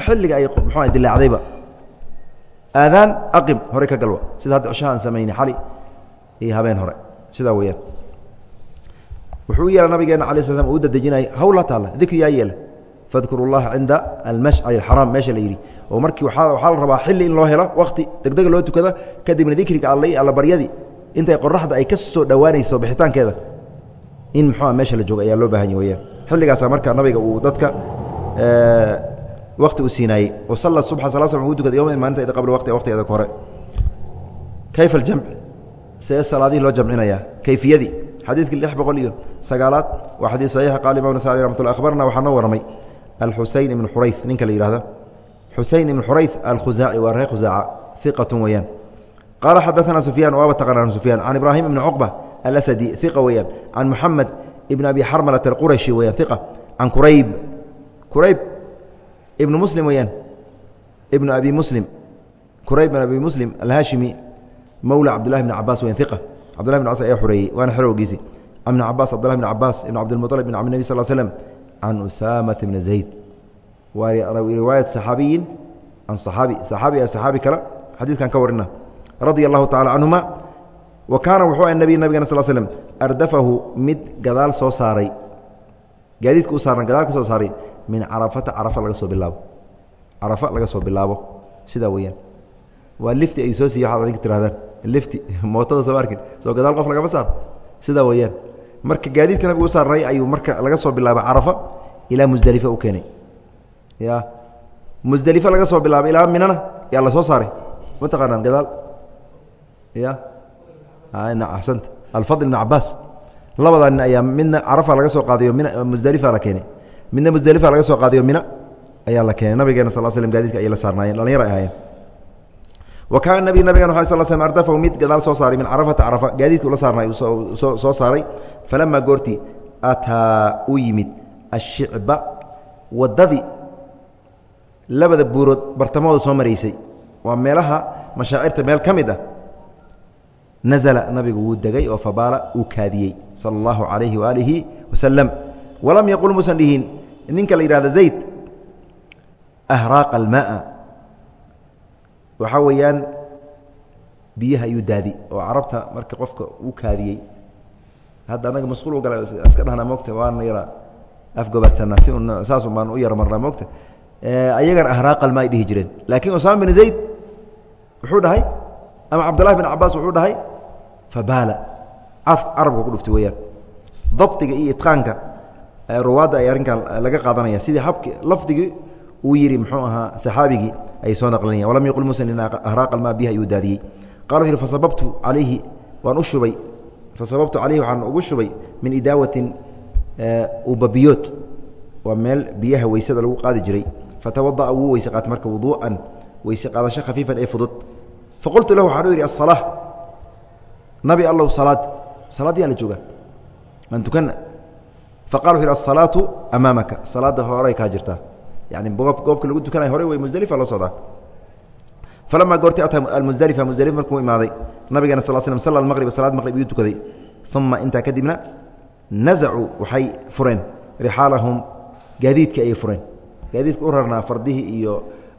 xilliga ay mxu dilaacdayba aadaan aqim hore ka galwa. Sida hadda ceshaha aan samayni xali iyo habeen hore. Sidaa weyaan wuxuu yeela nabigeena ala sl slam uu dadejinayay hawla taalla dikri yaa yeela. Fadkuru llaha cinda almashcari alxaraam meesha la yidhi. Oo markii waxaa la rabaa xilli in loo helo wakti degdega loo tukada kadibna dikriga alla alla baryadii intay qoraxda ay ka soo dhowaanayso bixitaankeeda. In muxuua meesha la joogo ayaa loo baahan ya weyaan xilligaasa marka nabiga uu dadka wakti u siinaayey wasalla subxa sala sl uu tukaday yowma maalinta ida qabla waqti waqtigeeda hore. Kayfa aljamc see salaadihii loo jamcinayaa kayfiyadii xadiidkii lix boqol iyo sagaalaad waa xadiid saxiixa qaala imam nasai ramat lla akhbarna waxaa noo warramay alxuseyn ibnu xurayf ninka la yihahdo xuseyn ibnu xurayf alkhusaaci waa reer khusaaca iqatun weeyaan. Qaala xadaثana sufyaan waaba taqaanaan sufyaan can ibraahim ibni cuqba alasadi iqa weeyaan. Can muxamed ibn abi xarmalata alqurashi weyaan iqa can qurayb qurayb ibnu muslim weeyaan. Ibnu abi muslim. Qurayb ibn abi muslim alhaashimi mowla cabdullahi bn cabaas weyan iqa cabdullahi bn cabas ayaa xoreeyey waana xerowgiisi ibn cabaas cabdullahi bn cabaas ibn cabdilmuطalib ibn cabdi nebi sal slm can usaamata bni zayd. Waa riwaayat saxaabiyin can saxaabi saxaabi a saxaabi kale xadiidkan ka warina radia allahu tacala canhuma wa kaana wuxuu a nabiy nabigana sal slm ardafahu mid gadaal soo saaray. Gaadiidka u saaran gadaal ka soo saaray min carafata carafa laga soo bilaabo. Carafa laga soo bilaabo. Sidaa weeyaan. Waa lifti ay soo siiye waxaad adinka tirahdaan lifti mootada soo arkin soo gadaal qof lagama saar sidaa weeyaan. Marka gaadiidka nabigu u saarnay ayuu marka laga soo bilaaba carafa ilaa musdelifa u keenay. Ya musdelife laga soo bilaabay ilaa minana yaa la soo saaray? Ma taqaanaan gadaal? Ya. Axsanta alfadl ibn cabaas labadaa nin ayaa midna carafa laga soo qaadayo min musdelifa la keenay midna musdelifa laga soo qaadayo mina ayaa la keenay. Nabigeena sal slm gaadiidka ayay la saarnaayeen dhalinyar ay ahaayeen. Wa kaana nabi nabigan wa sal slm ardafahu mid gadaal soo saaray min carafata carafa gaadiidka ula saarnaay soo saaray. Falamaa goortii ataa u yimid ashicba waddadii labada buurood bartamahooda soo maraysay waa meelaha mashaacirta meel ka mid ah nazla nabigu wuu degay oo fabaala uu kaadiyey sala allahu calayhi waaalihi wasalam walam yaqul muusan dhihin ninka la yihahda zayd ahraaqa almaaa waxaa weeyaan biyaha ayuu daadi oo carabta marka qofka uu kaadiyey. Hadda anaga masquul u gala iska dhahnaa moogta waana yara afgobaadsanaa si un baan u yara marnaa moogta ayagana ahraaqa almaa dhihi jireen. Laakiin usaama bin zayd wuxuu dhahay ama cabdulahi bin cabaas wuxuu dhahay fabaala carabka ku dhuftay weyaan dabdiga iyo itqaanka ruwaadda ay arrinkan laga qaadanaya. Sidii habki lafdigii uu yidhi muxuu ahaa saxaabigii ay soo naqlinaya. Walam yaqul musa in ahraaqa almaa biha ayuu daadiyey. Qala wuxu yhi fasababtu calayhi waan u shubay. Fasababtu calayhi waxaan ugu shubay min idaawatin ubabiyood. Waa meel biyaha weysada lagu qaadi jiray. Fatawada'a wuu weyse qaatay marka wuduu'an weyse qaadasho khafiifan ee fudud. Faqultu lahu waxaan u yidhi asalaa nabi allow salaad. Salaad yaa la joogaa? Aan tukanna yhi asalaatu amaamaka salaadda horay kaa jirtaa yani goob goobka lagu tukanay horey way musdelifa loo socdaa falamaa goorti ata almusdelifa musdelif markuu imaaday nabigeena sal slm salla almaqriba salaad maqrib iyuu tukaday uma intaa kadibna nazacuu waxay fureen rixaalahum gaadiidkii ayay fureen gaadiidka u rarnaa fardihii iyo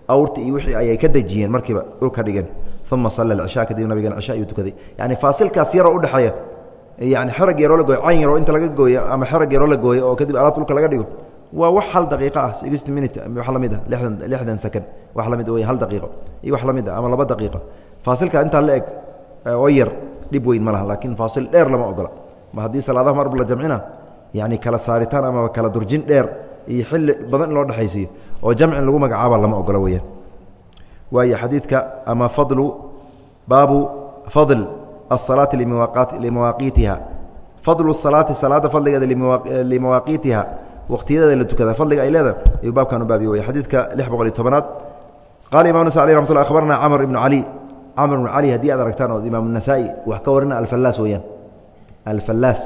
awrti iyo wixii ayay ka dejiyeen markiiba dhulka dhigeen uma salla alcishaa kadib nabigeena cisha ayuu tukaday yani faasilkaas yaroo udhexeeya yani xerag yaroo la gooyo cayn yaroo inta laga gooyo ama xerag yaroo la gooyo oo kadib alaabta dhulka laga dhigo waa wax hal daqiiqo ah sixty minute wax la mid a lixdan lixdan second wax la mid wey hal daqiiqo iyo wax la mid a ama laba daqiiqo. Faasilka intaa la eg oo yar dhib weyn ma laha laakiin faasil dheer lama ogola. Ma haddii salaadaha marba la jamcina yani kala saaritaan amaba kala durjin dheer iyo xilli badan in loo dhexaysiiyo oo jamcin lagu magacaaba lama ogola weyaan waayo xadiidka ama fadlu baabu fadl الصلاaة لمawaaqiitiha fadل الصلاaةi salaada fadligeeda لimawaaqiitiha waqtiyadeeda la tukada fadliga ay leedahay ayuu baabkan u baabiye wey xadiidka لix boqol iyo tobanaad qala imam نس alي رحمت ل aخbarna cmr بن عalي cmr بن عalي haddii aad aragtaan oo imaam النasaaئي wax ka warina alfalaas weeyaan alfalaas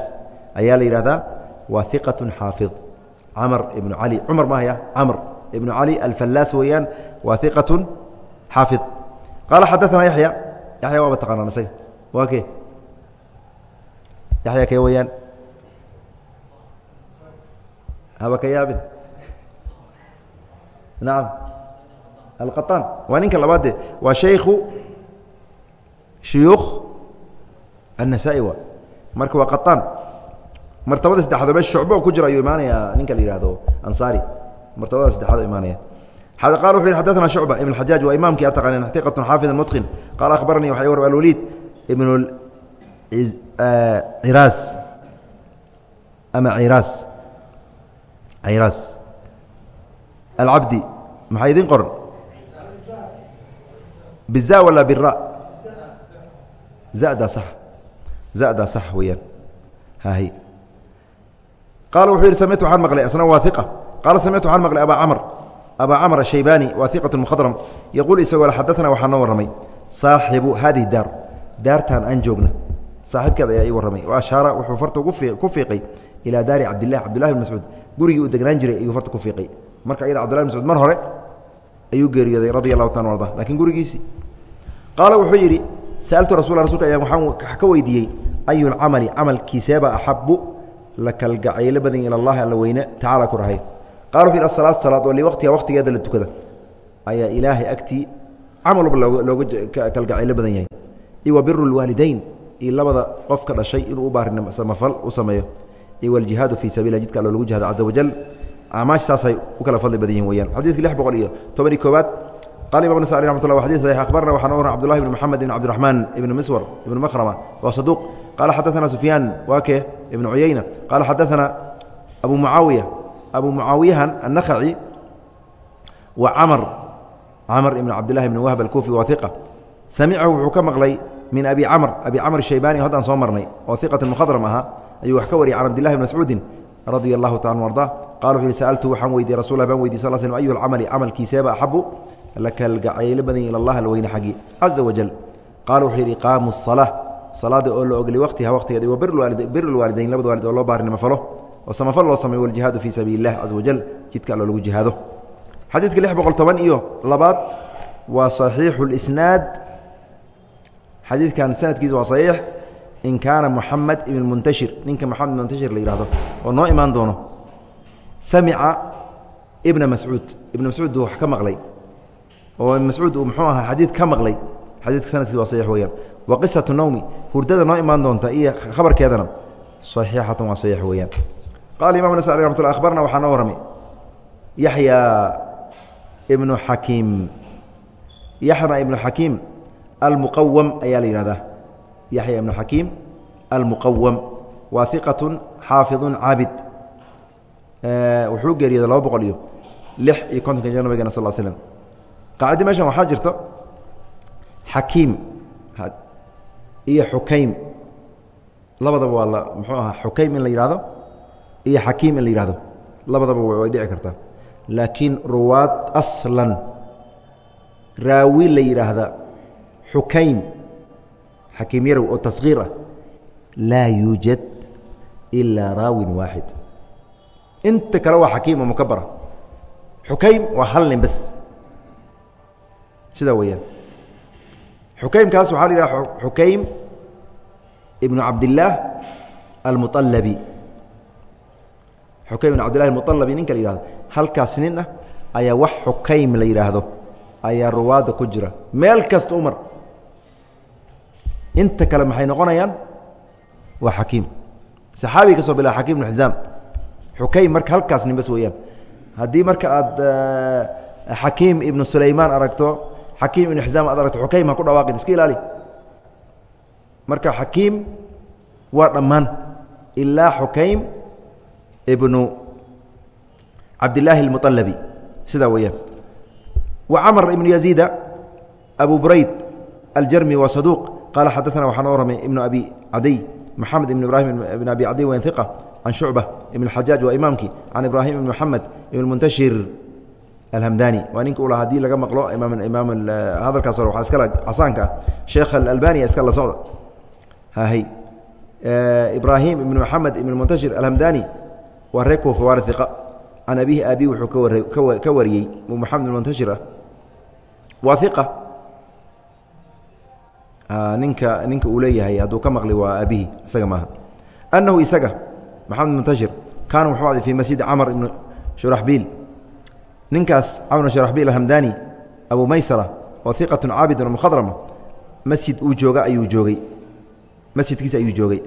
ayaa la yihahdaa waa ثiqaة xaafiظ cmr ibn عalي cumar mahaya cmr ibn عalي alfalaas weeyaan waa ثiqaة xaafiظ qaala xadaثna yaحya yaحya waaba taqaanaan isaga waa ke yaxya kee weyaan haba ka yaabin nacam alqaطaan waa ninka labaade waa shayku shuyuukh النasaa'i wa marka waa qaطaan martabada saddexaad o meesha shucbo ku jiro ayuu imaanaya ninka la yihahdo ansaari martabada saddexaad o imaanaya qala wuxu yhi xadثna شhucba ibn اxajaaj waa imaamkii ataqanin xiqaة xaafid mutqin qaala akhbaranii waxa war alwaliid ibn ciraas ama ciraas ciraas alcabdi maxaa idin qoran? Biza wala bira zadaa sax. Zadaa sax weeyaan. Hahi qaala wuxuu yihi samictu waxaan maqlay asna waa iqa qaala samictu waxaan maqlay abaa camr abaa camr ashaybani waa iqaة mkhadram yaquul isagoo xadaثna waxaa noo warramay saaxibu hadihi daar daartan aan joogna. Saaxiibkeed ayaa ii warramay. Ashaara wuxuu farta ku fiiqay ilaa daari cabdilah cabdillahi bn mascuud. Gurigii uu degnaan jiray ayuu farta ku fiiqay. Marka ayada cbdillahi bn mascuud mar hore ayuu geeriyooday radi allahu taala arda lakiin gurigiisii qaala wuxuu yidhi sa'altu rasul rasulka ayaan waxaan ka weydiiyey ayu lcamali camalkiiseeba axabu la kalgacaylo badan ila allahi alla weyne tacaala ku rahay. Qala wuxu yidhi asalaatu salaad oo liwaqtiha waqtigeeda la tukada. Ayaa ilaahay agtii camal walba looga kalgacaylo badan yahay iwa biru lwaalidayn iyo labada qof ka dhashay inuu u baarinimafal u sameeyo. Iyo waljihaadu fii sabiila jidka allo lagu jihado caza wajal acmaash saasay u kala fadli badan yihiin weyaan xadidka lix boqol iyo toban iyo qala imam nasai raxmat llah wa xadid saxiix akhbarna waxaa noo waran cbdullahi ibn ibn cabdiraxmaan ibn miswar ibn makrama waa saduuq. Qaala xadaثana sufyaan waa ibn cuyayna qaala xadaثana abu mucaawiya abu mucaawiyahan annakhaci wa camr camr ibn cabdillahi ibn wahb alkufi waa iqa samicahu wuxuu ka maqlay min abi camr abi camr shaybani haddaan soo marnay oo iqatan mukhadram ahaa ayuu wax ka wariyay can abdillahi bni mascuudin radia allahu taala anu arda. Qala wuxu yihi sa'altu waxaan weydiye rasulla baan weydiy sal slm ayu lcamali camalkiiseeba axabu la kalgacaylo badan ila allah alweyne xaggi caza wajal qaala wuxuu yidhi qaamu salaa salaada oo la ogli waqtiha waqtigeeda wa birru lwaalidayn labada waalid oo loo baarinimo falo oo samafal loo sameeyo waljihaadu fii sabiili illah caza wajal jidka allo lagu jihaado. Xadiidka lix boqol toban iyo labaad waa saxiixu lisnaad xadiidkan sanadkiisa waa صaxiix in kaana muxamed ibn muntashir ninka moxamed muntashir la yihahdo oo noo imaan doono samica ibna mascuud. Ibna mascuud wax ka maqlay oo mascuud uu muxuu ahaa xadiid ka maqlay. Xadiidka sanadkiisa waa saxiix weeyaan. Wa qisatu nawmi hurdada noo imaan doonta iyo khabarkeedana saxiixatan waa saxiix weeyaan. Qala imam nas alي ramat lla akhbarna waxaa noo warramay. Yaxya ibnu xakiim yaxna ibnu xakiim almuqawam ayaa la yihahdaa yaxya ibnu xakiim almuqawam waa iqatu xaafiظu caabid wuxuu geeriyooday laba boqol iyo lix iyo kontonka jir nabigena sal slm qaaciddi meeshan waxaa jirto xakiim iyo xukaym. Labadaba waa la muxuu ahaa xukaym in la yidhahdo iyo xakiim in la yidhahdo labadaba way dhici kartaa. Laakiin ruwaad aslan. Raawi la yidhaahda xukaym xakiim yarow oo taصgiir ah laa yuujad ilaa raawin waaxid inta kale waa xakiim oo mukabara xukaym waa hal nin bes sidaa weeyaan. Xukaymkaas waxaa la yidhaha xukaym ibnu cabdillaah almualabi xukaym ibn cabdillahi almualabi ninka la yihahdo halkaas nin ah ayaa wax xukaym la yidhaahdo. Ayaa ruwaadda ku jira. Meel kasta umar inta kale maxay noqonayaan? Waa xakiim. Saxaabiga ka soo bilaa xakim ibnu xisaam xukaym marka halkaas nin weeyaan. Haddii marka aad xakiim ibnu sulaymaan aragto xakiim ibnu xisaam aad aragto xukaym ha ku dhawaaqin iska ilaali. Marka xakiim waa dhammaan. Ilaa xukaym ibnu cabdillaahi almualabi sidaa weeyaan. Wa camr ibnu yaziida abu burayd aljarmi waa saduuq qaala xadaana waxaa noo warramay ibnu abi cadiy maxamed ibn ibrahim ibn abi cadiy wan iqa can shucba ibn xajaaj waa imaamkii can ibraahim ibn moxamed ibn muntashir alhamdani waa ninka u laha haddii laga maqlo imaam hadalkaas hore waxaa iskala casaanka ah sheekh alalbaniya iska la socda hahay ibraahim ibn moxamed ibn muntashir alhamdani waa ree kuufa waana iqa can abihi aabihi wuxuu ka wariyey moxamed ibn muntashir ah waa iqa ninka ninka uu leeyahay hadduu ka maqli waa aabihi isaga maaha annahu isaga maxamed muntashir kaana wuxuu aday fii masjidi camr ibnu shuraxbiil ninkaas camr ibn shuraxbiil alhamdani abu maysara oo iqatun caabidun mukhadrama masjid uu jooga ayuu joogay masjidkiisa ayuu joogay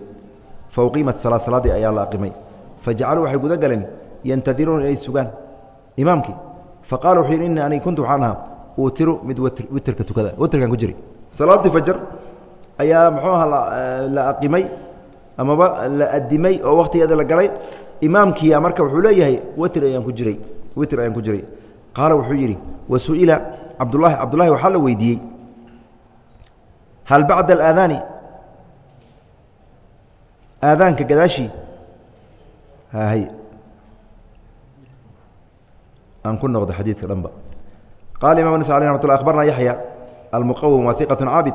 fa uqiimat salaa salaaddii ayaa la aqimay fa jacaluu waxay guda galeen yantadiruuna inay sugaan imaamkii fa qaala wuxuu yidhi innii anig kuntu waxaan ahaa uutiru mid witerka tukada witerkan ku jiri salaaddii fajar ayaa muxuu aha la aqimay amaba la adimay oo wakhtigeeda la galay. Imaamkiia marka wuxuu leeyahay witr ayaan ku jiray witr ayaan ku jiray. Qaala wuxuu yidhi wa su'ila cabdullahi cabdullahi waxaa la weydiiyey. Hal bacda alaadaani aadaanka gadaashii? Hay. Aan ku noqdo xadiidka dhanba. Qala imam nas ramat lla abarna yaxya almuqawm wa iqaة caabid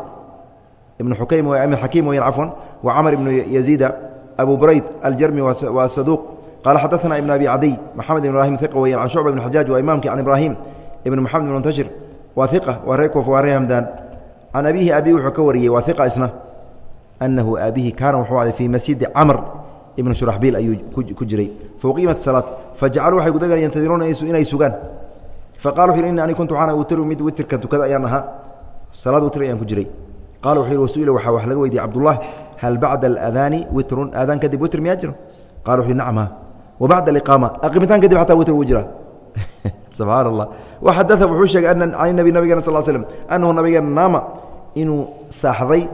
ibn xukaym xakiim weyan cafwan wa camr ibnu yaziida abu burayd aljarmi waa saduuq qala xadaثna ibn abi cadiy maxamed ibn ibrahim iqa weyan can shucba ibn xajaaj waa imaamki can ibraahim ibn moxamed ibn muntashir waa iqa waa ree koof waa ree hamdaan can abihi abihi wuxuu ka wariyey waa iqa isna anahu aabihi kaana wuxuu aday fii masjidi camr ibn shuraxbiil ayuu ku jiray fauqiimat salaad fajacaluu waxay gudagal yantadiruuna inay sugaan faqala wuxu ini ani kuntu waxaana utiru mid witirka tukada ayaan ahaa salaad witr ayaan ku jiray. Qala wuxuu yihi wasu'ila waxaa wax laga weydiye cabdullah hal bacda aladaani witrun aadaan kadib witr miyaa jiro? Qala wuxu yhi nacam ha wa bacda aliqaama aqimitaan kadib xataa witr wuu jira subxaana allah waxadaa wuxuu sheegay ana can nabi nabigena sal slm annahu nabigeena naama inuu saaxday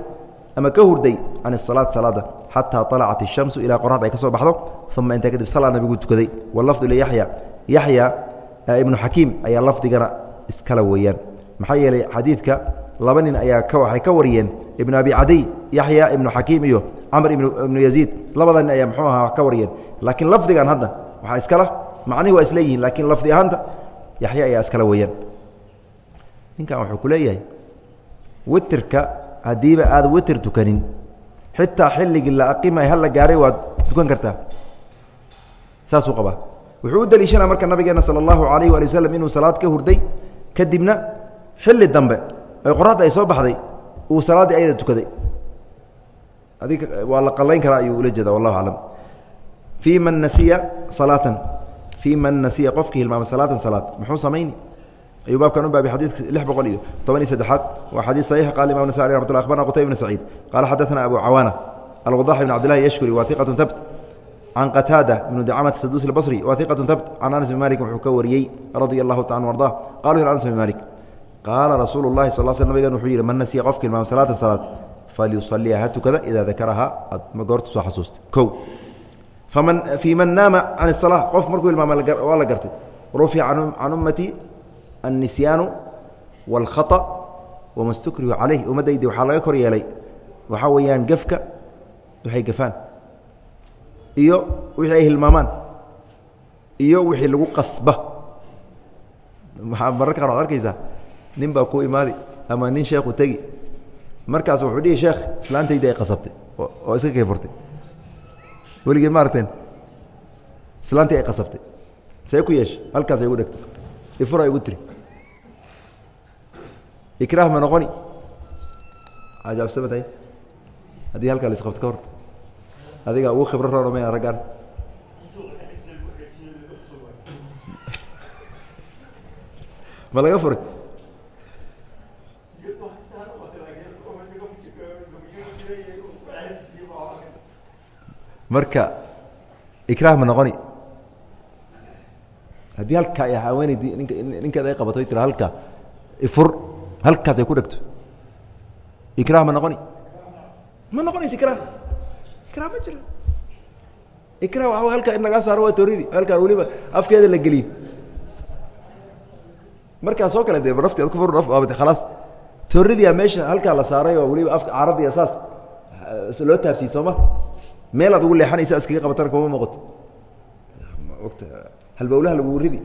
ama ka hurday can asalaat salaada xataa alacat الshamsu ilaa qoraxda ay ka soo baxdo uma intaa kadib sala nabigu tukaday. Walafdu liyaya yaxya ibnu xakiim ayaa lafdigana iskala weeyaan. Maxaa yeelay xadiidka laba nin ayaa waxay ka wariyeen ibnu abi cadiy yaxya ibnu xakiim iyo camr ibnu yaziid labada nin ayaa muxuu ahaa ka wariyeen. Laakiin lafdigan hadda waxaa iskala macnihi waa isleeyihiin laakiin lafdi ahaanta yaxya ayaa iskala weeyaan ninkan wuxuu ku leeyahay witirka haddiiba aad witer tukanin xitaa xilligii la aqimay hal la gaaray waad tukan kartaa. Saasuu qabaa. Wuxuu u deliishana marka nabigeena sala allahu alayh waali waslm inuu salaad ka hurday kadibna xilli dambe qoraxda ay soo baxday. Uu salaaddii ayada tukaday. Adig waa la qalayn karaa ayuu ula jeeda wallahu aclam fii man nasiya salaatan. Fii man nasiya qofkii hilmaamay salaatan salaad. Muxuu samayni? Ayuu baabkan u baabay xadiidka lix boqol iyo toban iyo saddexaad. Waa xadiid saxiix qala imam nasa alih raxmat llah akhbarna qutayba bn saciid. Qaala xaddaثna abu cawaana alwadax ibn cabdillahi yashkuri waa iqatu tabt can qataada bn dicaamat saduus اlbasri waa iqatu tabt can anas bn malik wuxuu ka wariyey radia allahu taala arda qala anas bn malik qaala rasuul lahi sal sl nabgen wuxuu yihi man nasiya qofka imaam salaata salaad falyusaliha ha tukada idaa dakarahaa aad goorta soo xasuusta o faman fii man naama can isala qof markuu ilmaama waa la gartay rufica can ummatii annisyaanu wاlkhata wama stukrihu calayh ummaddaydi waxaa laga kor yeelay waxaa weeyaan gefka waxay gafaan iyo wixii ay hilmaamaan iyo wixii lagu qasba mararka qaar ad arkaysaa nin baa ku imaadi ama nin sheekhu tegi. Markaas wuxuu dhihi sheekh islaantaydi ay qasabtay oo iska kay furtay weligeed ma aragteen islaantii ay qasabtay. See ku yeeshay halkaas ay ugu dhegtay ifura igu tiri. Ikraah ma noqoni. Ajaabsamatahay haddii halkaa la isqabto ka hor adiga ugu khibro roona mayna raggaan ma laga furay marka ikraah ma noqoni. Haddii halkaa ay haweenaydii nink ninkeeda ay qabato tira halkaa ifur halkaas ay ku dhegto. Ikraah ma noqoni. Ma noqonaysa ikraah. Ikraah ma jiro. Ikraah waa halkaa in lagaa saaro waa tooridi halkaa weliba afkeeda la geliyo. Markaas oo kale de nafti ad ku fur khalaas. Tooridia meesha halkaa la saaray oo weliba afka caradiya saas loo taabsiy soo ma meel aad ugu leexanaysa iskaga qabatana kuma muuqato. Ota halbawlaha lagugu ridi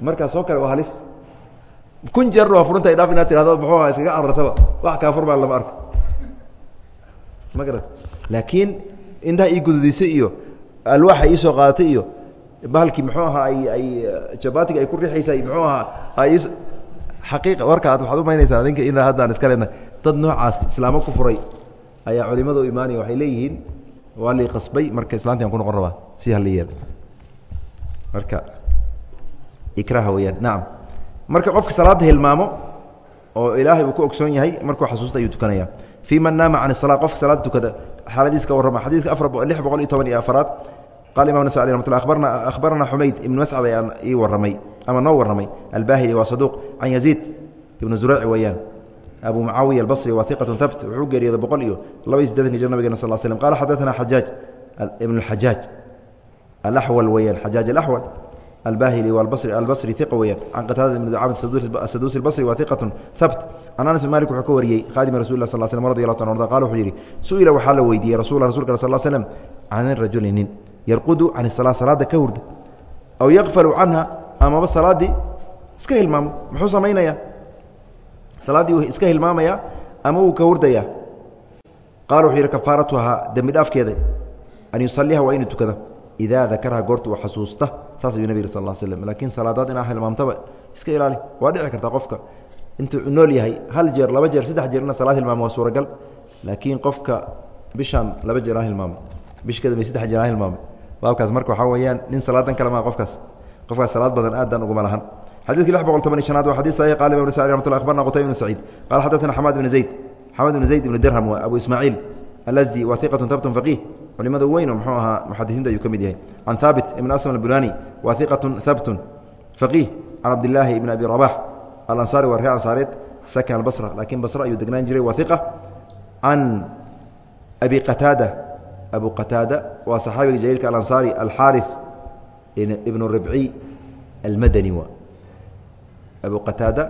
markaas oo kale waa halis. Kun jeerna waa furunta dhaaf inaad tirahdo muxuu aha iskaga carartaba wax kaa fur baa lama arko. Ma garat laakiin indhaha ii gududisay iyo alwaaxa iisoo qaadatay iyo bahalkii muxuu ahaa ay ay jabatiga ay ku riixaysay muxuu ahaa ay xaqiiqa warka ad waxaad umaynaysaa adinka in haddaan iska lena dad noocaas islaamo ku furay ayaa culimadu imaanaya waxay leeyihiin waa lii qasbay marka islaanti aan ku noqon rabaa si halliyeeda marka ikraha weyaan nacam marka qofka salaadda hilmaamo oo ilaahay uu ku ogsoon yahay markuu xasuusta ayuu tukanaya fii man naama can isala qofka salaada tukada xaaladiis ka warrama xadiidka afar lix boqol iyo toban iyo afaraad qaala imam nasai ramt l abarna akhbaranaa xumayd ibnu mascad ayaa ii warramay ama noo warramay albahili waa saduuq can yaziid ibnu zureyc weeyaan abu mucaawiya albasri waa iqatun habt wuxuu geeriyooda boqol iyo laba iyo saddeetan hijir nabigena sal slm qala xadaana xajaaj ibn xajaaj alaxwal weyaan xajaaj alaxwal albahili waa albasri iqa weyaan can qataadata ibn ducaamat saduusi albasri waa iqatun habt can anas malik wuxuu ka wariyey khaadima rasul lah sal slm radi allah tan arda qala wuxuu yidhi su'ila waxaa la weydiiyey rasul rasulka al sal slm can rajuli nin yarqudu can isala salaada ka hurda. Aw yakfalu canha amaba salaadii iska hilmaamo. Muxuu samaynaya salaaddii wuu iska hilmaamaya ama wuu ka hurdayaa qaala wuxuu yidhi kafaaratuhaa dembi dhaafkeeda. An yusaliha waa inuu tukada. Idaa dakaraha goorta uu xasuusta saas ayuu nabig yiri sal slm laakiin salaadaad inaa hilmaamtaba iska ilaali. Waa dhici kartaa qofka. Intuu nool yahay hal jeer laba jeer saddex jeer ina salaad hilmaamo waa suuragal. Laakiin qofka bishaan laba jeer aan hilmaamay bish kadambe saddex jeer aan hilmaamay baabkaas marka waxaa weeyaan nin salaadan kale maa qofkaas. Qofkaas salaad badan aaddan uguma lahan xadidki lix boqol toban iyo shanaad waa xadis saxiix qala imam sacid ramat lla akhbarna qutayb ibn saciid qala xadaثana xamaad ibn zayd xamaad ibn zayd ibn dirham waa abu ismaaciil alasdi waa iqatun tabtun faqih culimada weyn oo muxuu ahaa muxadisiinta ayuu ka mid yahay can haabit ibn aslam albunani waa iqatun habtun faqih can cabdillaahi ibn abi rabax alansaari waa reer ansaareed sakan albasra laakiin basra ayuu degnaan jiray waa iqa can abi qataada abu qataada waa saxaabiga jaliilka alansaari alxaari ibnu ribci almadani abu qataada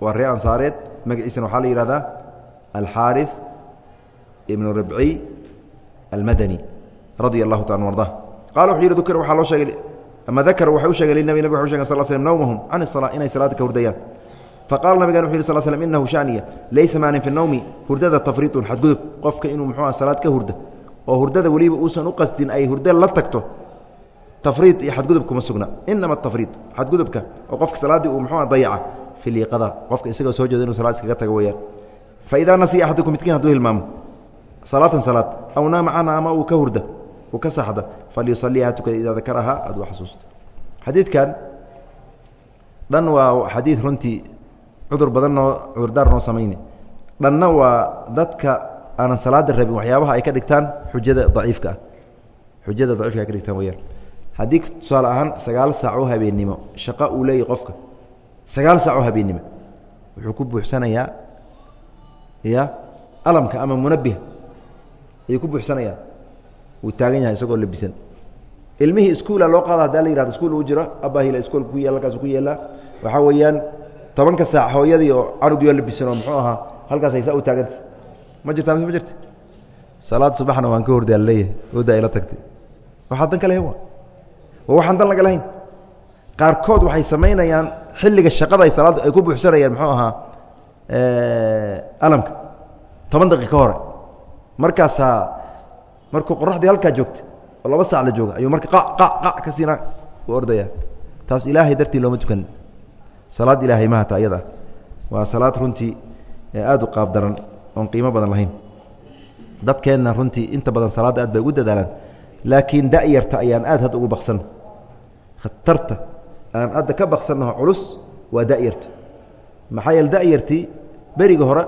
waa reer ansaareed magaciisana waxaa la yihahdaa alxaari ibnu ribci almadani radia allahu taala arda qala wuxuu yihi dukr waxaa loo sheegay ama dakara waxay u shegeen linabi nabig waxay u shegen sal slm nawmahum can الsalaa inay salaada ka hurdayaan faqala nabigan wuxu yih sl slm inahu shaniya laysa maanin fi nowmi hurdada tafriiطun xadgudub qofka inuu muxuu ah salaad ka hurda oo hurdada weliba uusan u qastin ay hurda la tagto tafriid iyo xadgudub kuma sugna. Inama tafriid xadgudubka oo qofka salaaddii uu muxuu dayaca fi liiqada. Qofka isagoo soo jeeda inu salaad iskaga tago weyaan faidaa nasiya axadukum midkiin haduu hilmaamo salaatan salaad aw naama canha ama uu ka hurda uu ka saxda falyusaliha tukada idaa dakaraha aduu xasuusta. Xadiidkan dhan waa xadiid runtii cudur badan noo cudurdaar noo samayne. Dhanna waa dadka aanan salaada rabin waxyaabaha ay ka dhigtaan xujada daciifka ah. Xujada daciifka ay ka dhigtaan weyaan haddii tusaale ahaan sagaal saac oo habeennimo shaqo uu leeyahy qofka sagaal saac oo habeennimo wuxuu ku buuxsanayaa ya alamka ama munabih ayuu ku buuxsanayaa. Wuu taagan yahay isagoo labisan. Ilmihii iskuula loo qaada haddaa la yihahdo iskuul uu jiro abahila iskuolka ku yaal halkaas ku yeelaa. Waxaa weeyaan tobanka saac hooyadii oo canugii oo labisan oo muxuu ahaa halkaas haysaa u taaganta ma jirta mise ma jirta? Salaad subaxna waan ka hordaa leeyahay odaa ila tagtay. Waxaa dan ka lahayn wa waa waxaan dan laga lahayn. Qaarkood waxay samaynayaan xilliga shaqada ay salaaddu ay ku buuxsanayaan muxuu ahaa alamka toban daqiiq ka hore. Markaasaa markuu qoraxdii halkaa joogta oo laba saac la jooga ayuu marka qac qac ka siina u ordaya taas ilaahay dartii looma tukan salaad ilaahay mahata iyada waa salaad runtii aada u qaab daran oon qiimo badan lahayn. Dadkeenna runtii inta badan salaadda aad bay ugu dadaalaan laakiin da'yarta ayaan aad hadda ugu baksan khatarta aan hadda ka baksannaho culus waa da'yarta maxaa yeele da'yartii beriga hore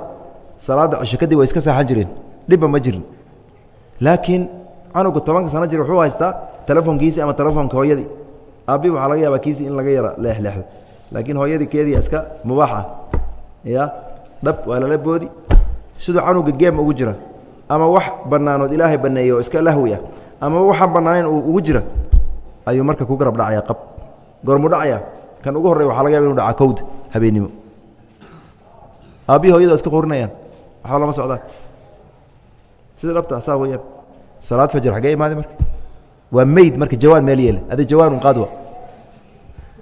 salaadda cisho kadib way iska saaxan jireen dhibba ma jirin. Laakiin canuga tobanka sano jir wuxuu haystaa telefonkiisii ama telefonka hooyadii. Aabbi waxaa laga yaabaa kiisii in laga yara leexleexdo laakiin hooyadii keediia iska mubaax ah. Ya dhab waa lala boodi. Siduu canuga geem ugu jira. Ama wax bannaanood ilaahay banneeye oo iska lahwi ah ama waxaan bannaanayn uu ugu jira ayuu marka ku garab dhacaya qab. Goormuu dhacaya kan ugu horrey waxa laga yaba inu dhaca kowda habeennimo aabbihi hoyada iska qorinayaan waxba lama socdaan. Sida dhabta saa weyaan salaad fajar xaggee imaade marka. Waa meyd marka jawaan meel yeele adi jawaan un qaadwa.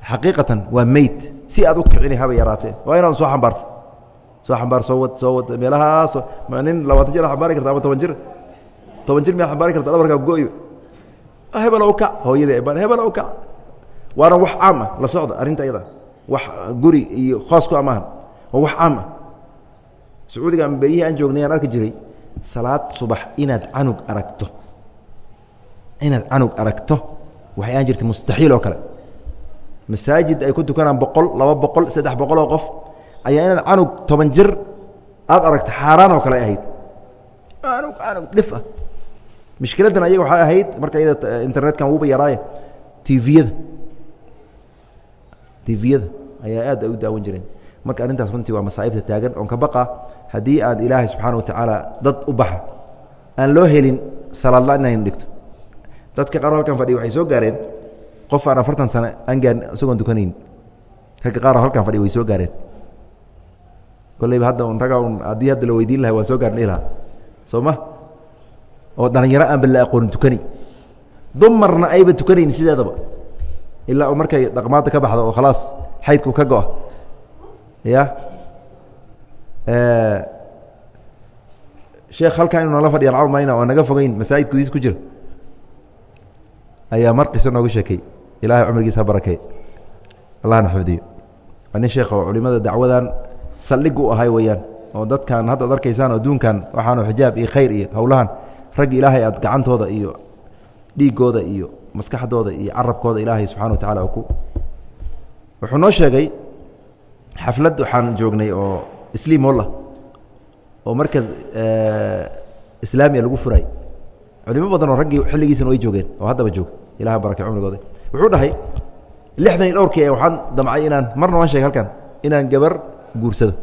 Xaqiiqatan waa meyd si aad u kicini haba yaraatee waa inaad soo xambaarto. Soo xambaar soo wad soo wad meelahaas nin labaatan jir xambaari karta ama toban jir toban jir miyaa xambaari karta hebela u kac hooyadii baan hebela u kac waana wax caam ah la socda arrinta iyada. Wax guri iyo khoos ku amaahan waa wax caam ah. Sacuudiga ama beryihii aan joognay aan arki jiray salaad subax inaad canug aragto. Inaad canug aragto waxay aan jirtay mustaxiil oo kale. Masaajid ay ku tukanaan boqol laba boqol saddex boqol oo qof ayaa inaad canug toban jir aad aragto xaaraan oo kale ahayd. Canug canug dhif ah mishkiladdan ayaga waxay ahayd marka iyada internetkan wuuba yaraaye tviyada tviyada ayaa aad ay u daawan jireen marka arrintaas runtii waa masaa'ibta taagan oon ka baqa haddii aan ilaahay subxaana wa tacaala dad u baxa aan loo helin salaadla inayn dhigto. Dadka qaar halkan fadhiya waxay soo gaareen qof aan afartan sano aan gaan isagoon dukanayn. Ragga qaar halkan fadhiya way soo gaareen. Kolleyba hadda un ragga un haddii hadda la weydiin lahay waa soo gaarn ilaha soo ma oo dhalinyaro aanba la aqoonin tukani. Dumarna ayba tukanayn sideedaba. Ilaa u markay dhaqmaadda ka baxdo oo khalaas xaydku ka go-a. Ya? Sheekh halkan inu nala fadhiya lacab mayna oo naga fogeyn masaajid gudiis ku jira. Ayaa mar qiso nooga sheekay. Ilahay cumrigiisa ha barakey allahna xifdiyo. Waa nin sheekh oo culimada dacwadan saldhig u ahay weeyaan oo dadkan hadda ad arkaysaan adduunkan waxaanu xijaab iyo khayr iyo howlahan raggi ilaahay aad gacantooda iyo dhiigooda iyo maskaxdooda iyo carabkooda ilaahay subxana wa tacala ku wuxuu noo sheegay xaflad waxaan joognay oo sliim holla oo markas islaamiya lagu furay. Culimo badan oo raggii xilligiisana way joogeen oo haddaba joog ilaha barakay cumrigooda. Wuxuu dhahay lixdan iyo dhowrkii waxaan damcay inaan marna waan sheegay halkan inaan gabar guursado.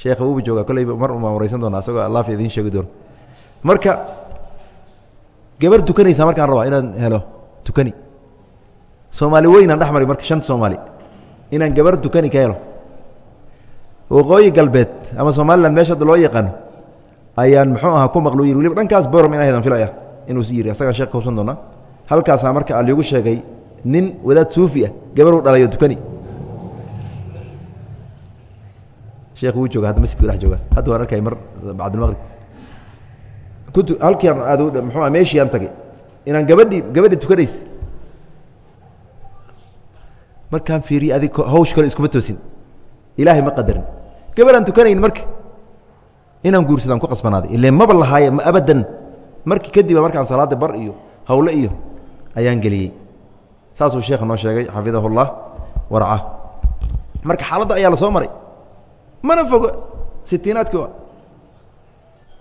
Sheekha wuuba joogaa kolleyba mar umaan wareysan doona asagoo allaaf idiin sheegi doono marka gabar tukanaysaa markaan rabaa inaan helo tukani. Soomaali weynaan dhex mari marka shanta soomaali. Inaan gabar tukani ka helo. Waqooyi galbeed ama somalilan meesha hadda loo yaqaano ayaan muxuu ahaa ku maqlu yiri waliba dhankaas borom ina haydan filaya inuu si yiri. Asagaa sheek ka hubsan doonaa. Halkaasaa marka a liigu sheegay nin wadaad suufi ah gabar uu dhalayo tukani. Sheekh wuu jooga hadda masjidka dhex jooga hadda waan arkay mar bacdilmaqrib ah meeshii aan tagay. Inaan gabadhii gabadhi tukanaysa markaan fiiriye adig hawsh kale iskuma toosin. Ilaahay ma qadarin. Gabadhaan tukanayn marka. Inaan guursadaan ku qasbanaaday. Ile maba lahaaye ma abadan. Markii kadiba markaan salaada bar iyo hawle iyo ayaan geliyey. Saasuu sheekha noo sheegay xafidahu warca marka xaaladda ayaa la soo maray. Mana fogo. Sitiinaadki wa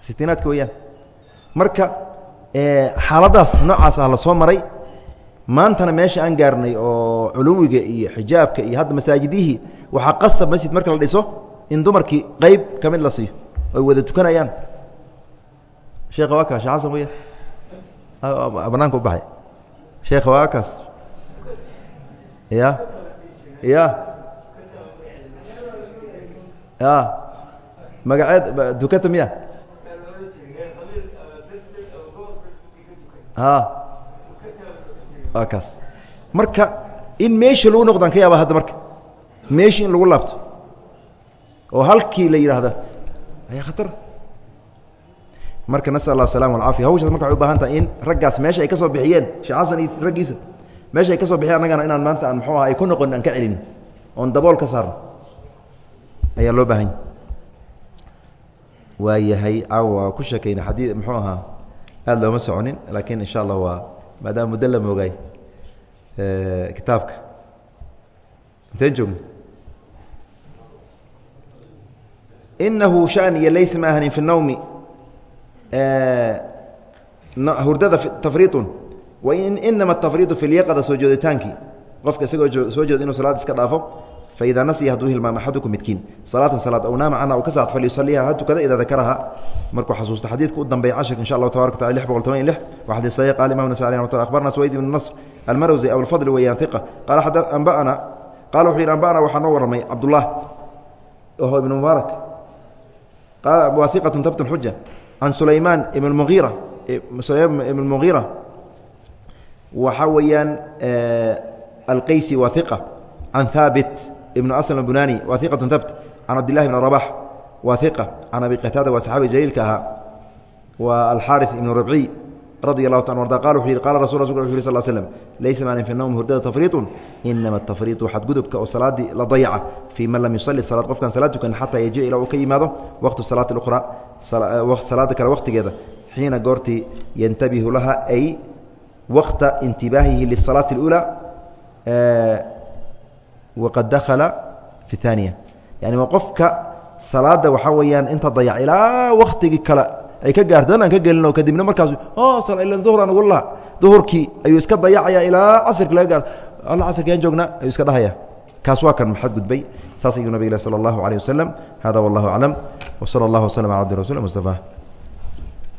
sitiinaadki weyaan marka xaaladdaas noocaas ah la soo maray. Maantana meesha aan gaarnay oo culuwiga iyo xijaabka iyo hadda masaajidihii waxaa qasab masjid marka la dhiso in dumarkii qeyb ka mid la siiyo. Oy wada tukanayaan. Sheekha waa kaas shee xasan weya banaanka u baxay. Sheekha waa kaas ya ya ya magaceed dukata miya waa kaas. Marka in meesha lagu noqdaan ka yaaba hadda marka. Meeshii in lagu laabto. Oo halkii la yidhaahda ayaa khatar. Marka nasal allah asalama alcaafiya hawshaas marka waxay u baahan tahay in raggaas meesha ay ka soo bixiyeen sheekh xasan iyo raggiisa meesha ay ka soo bixiyeen annagana inaan maanta aan muxuu aha ay ku noqon aan ka celin oon dabool ka saarno ayaa loo baahanya waa yahay caawa ku sheekayna xadii muxuu ahaa aad looma soconin laakiin insha allah waa maadaama muddo la moogaay eh, kitaabka. Inteen joogno inahu han iyo laysa ma ahanin fi nowmi eh, hurdada tafriiun wainama atafriidu fi lyaqada soo jooditaankii qofka isagoo soo jooda inuu salaad iska dhaafo faida nasiya hadduu hilmaamo axadukum midkiin. Salaatan salaad aw naama canha u ka saacad falyusaliha ha tukada idaa dakaraha. Markuu xasuusta xadiidka u dambeeya cashirka insha allahu tabarak wataala lix boqol toban iyo lix. Wa xadiis saxiix qaala imam nasai alih ramat lla akhbarna suwayd ibn nasr almarwsi abulfadl weeyaan iqa qaala amba'ana qala wuxuu yidhi amba'ana waxaa noo warramay cabdullah oho ibn mubaarak. Waa iqatun tabtun xuja can sulaymaan ibn muiira sulaymaan ibn mugiira waxaa weeyaan alqaysi waa iqa can haabit ibn aslam bunani waa iqatu tabt can cabdillahi bn rabax waa iqa can abi qataada waa saxaabi jaliilka ahaa waa alxaari ibn rabciy radi allahu ta arda qala wuxuu yihi qala rasul rasulka wuxu yh sl slm laysa maanin fi nawmi hurdada tafriiطun inama atafriiطu xadgudubka oo salaadii la dayaca fii man lam yusali salaad qofkaan salaad tukan xataa yaji ila uu ka yimaado waqtu salaati اukhra salaada kale waqtigeeda xiina goortii yantabihu laha ay waqta intibaahihi lisalaati اlأulى waqad dakhala fi aaniya yani waa qofka salaada waxaa weyaan inta dayac ilaa waktigii kale ay ka gaarto dan aan ka gelino kadibna markaas oh, uhr aan ugu la duhurkii ayuu iska dayacaya ilaa casirka laga gaar alla casirkayaan joognaa ayuu iska dhahaya. Kaas waa kan maxad gudbay. Saas ayuu nabig sal allahu alيh wasalam hada wallah aclam. Wsal allah wslm ala abdi rasul mustafa.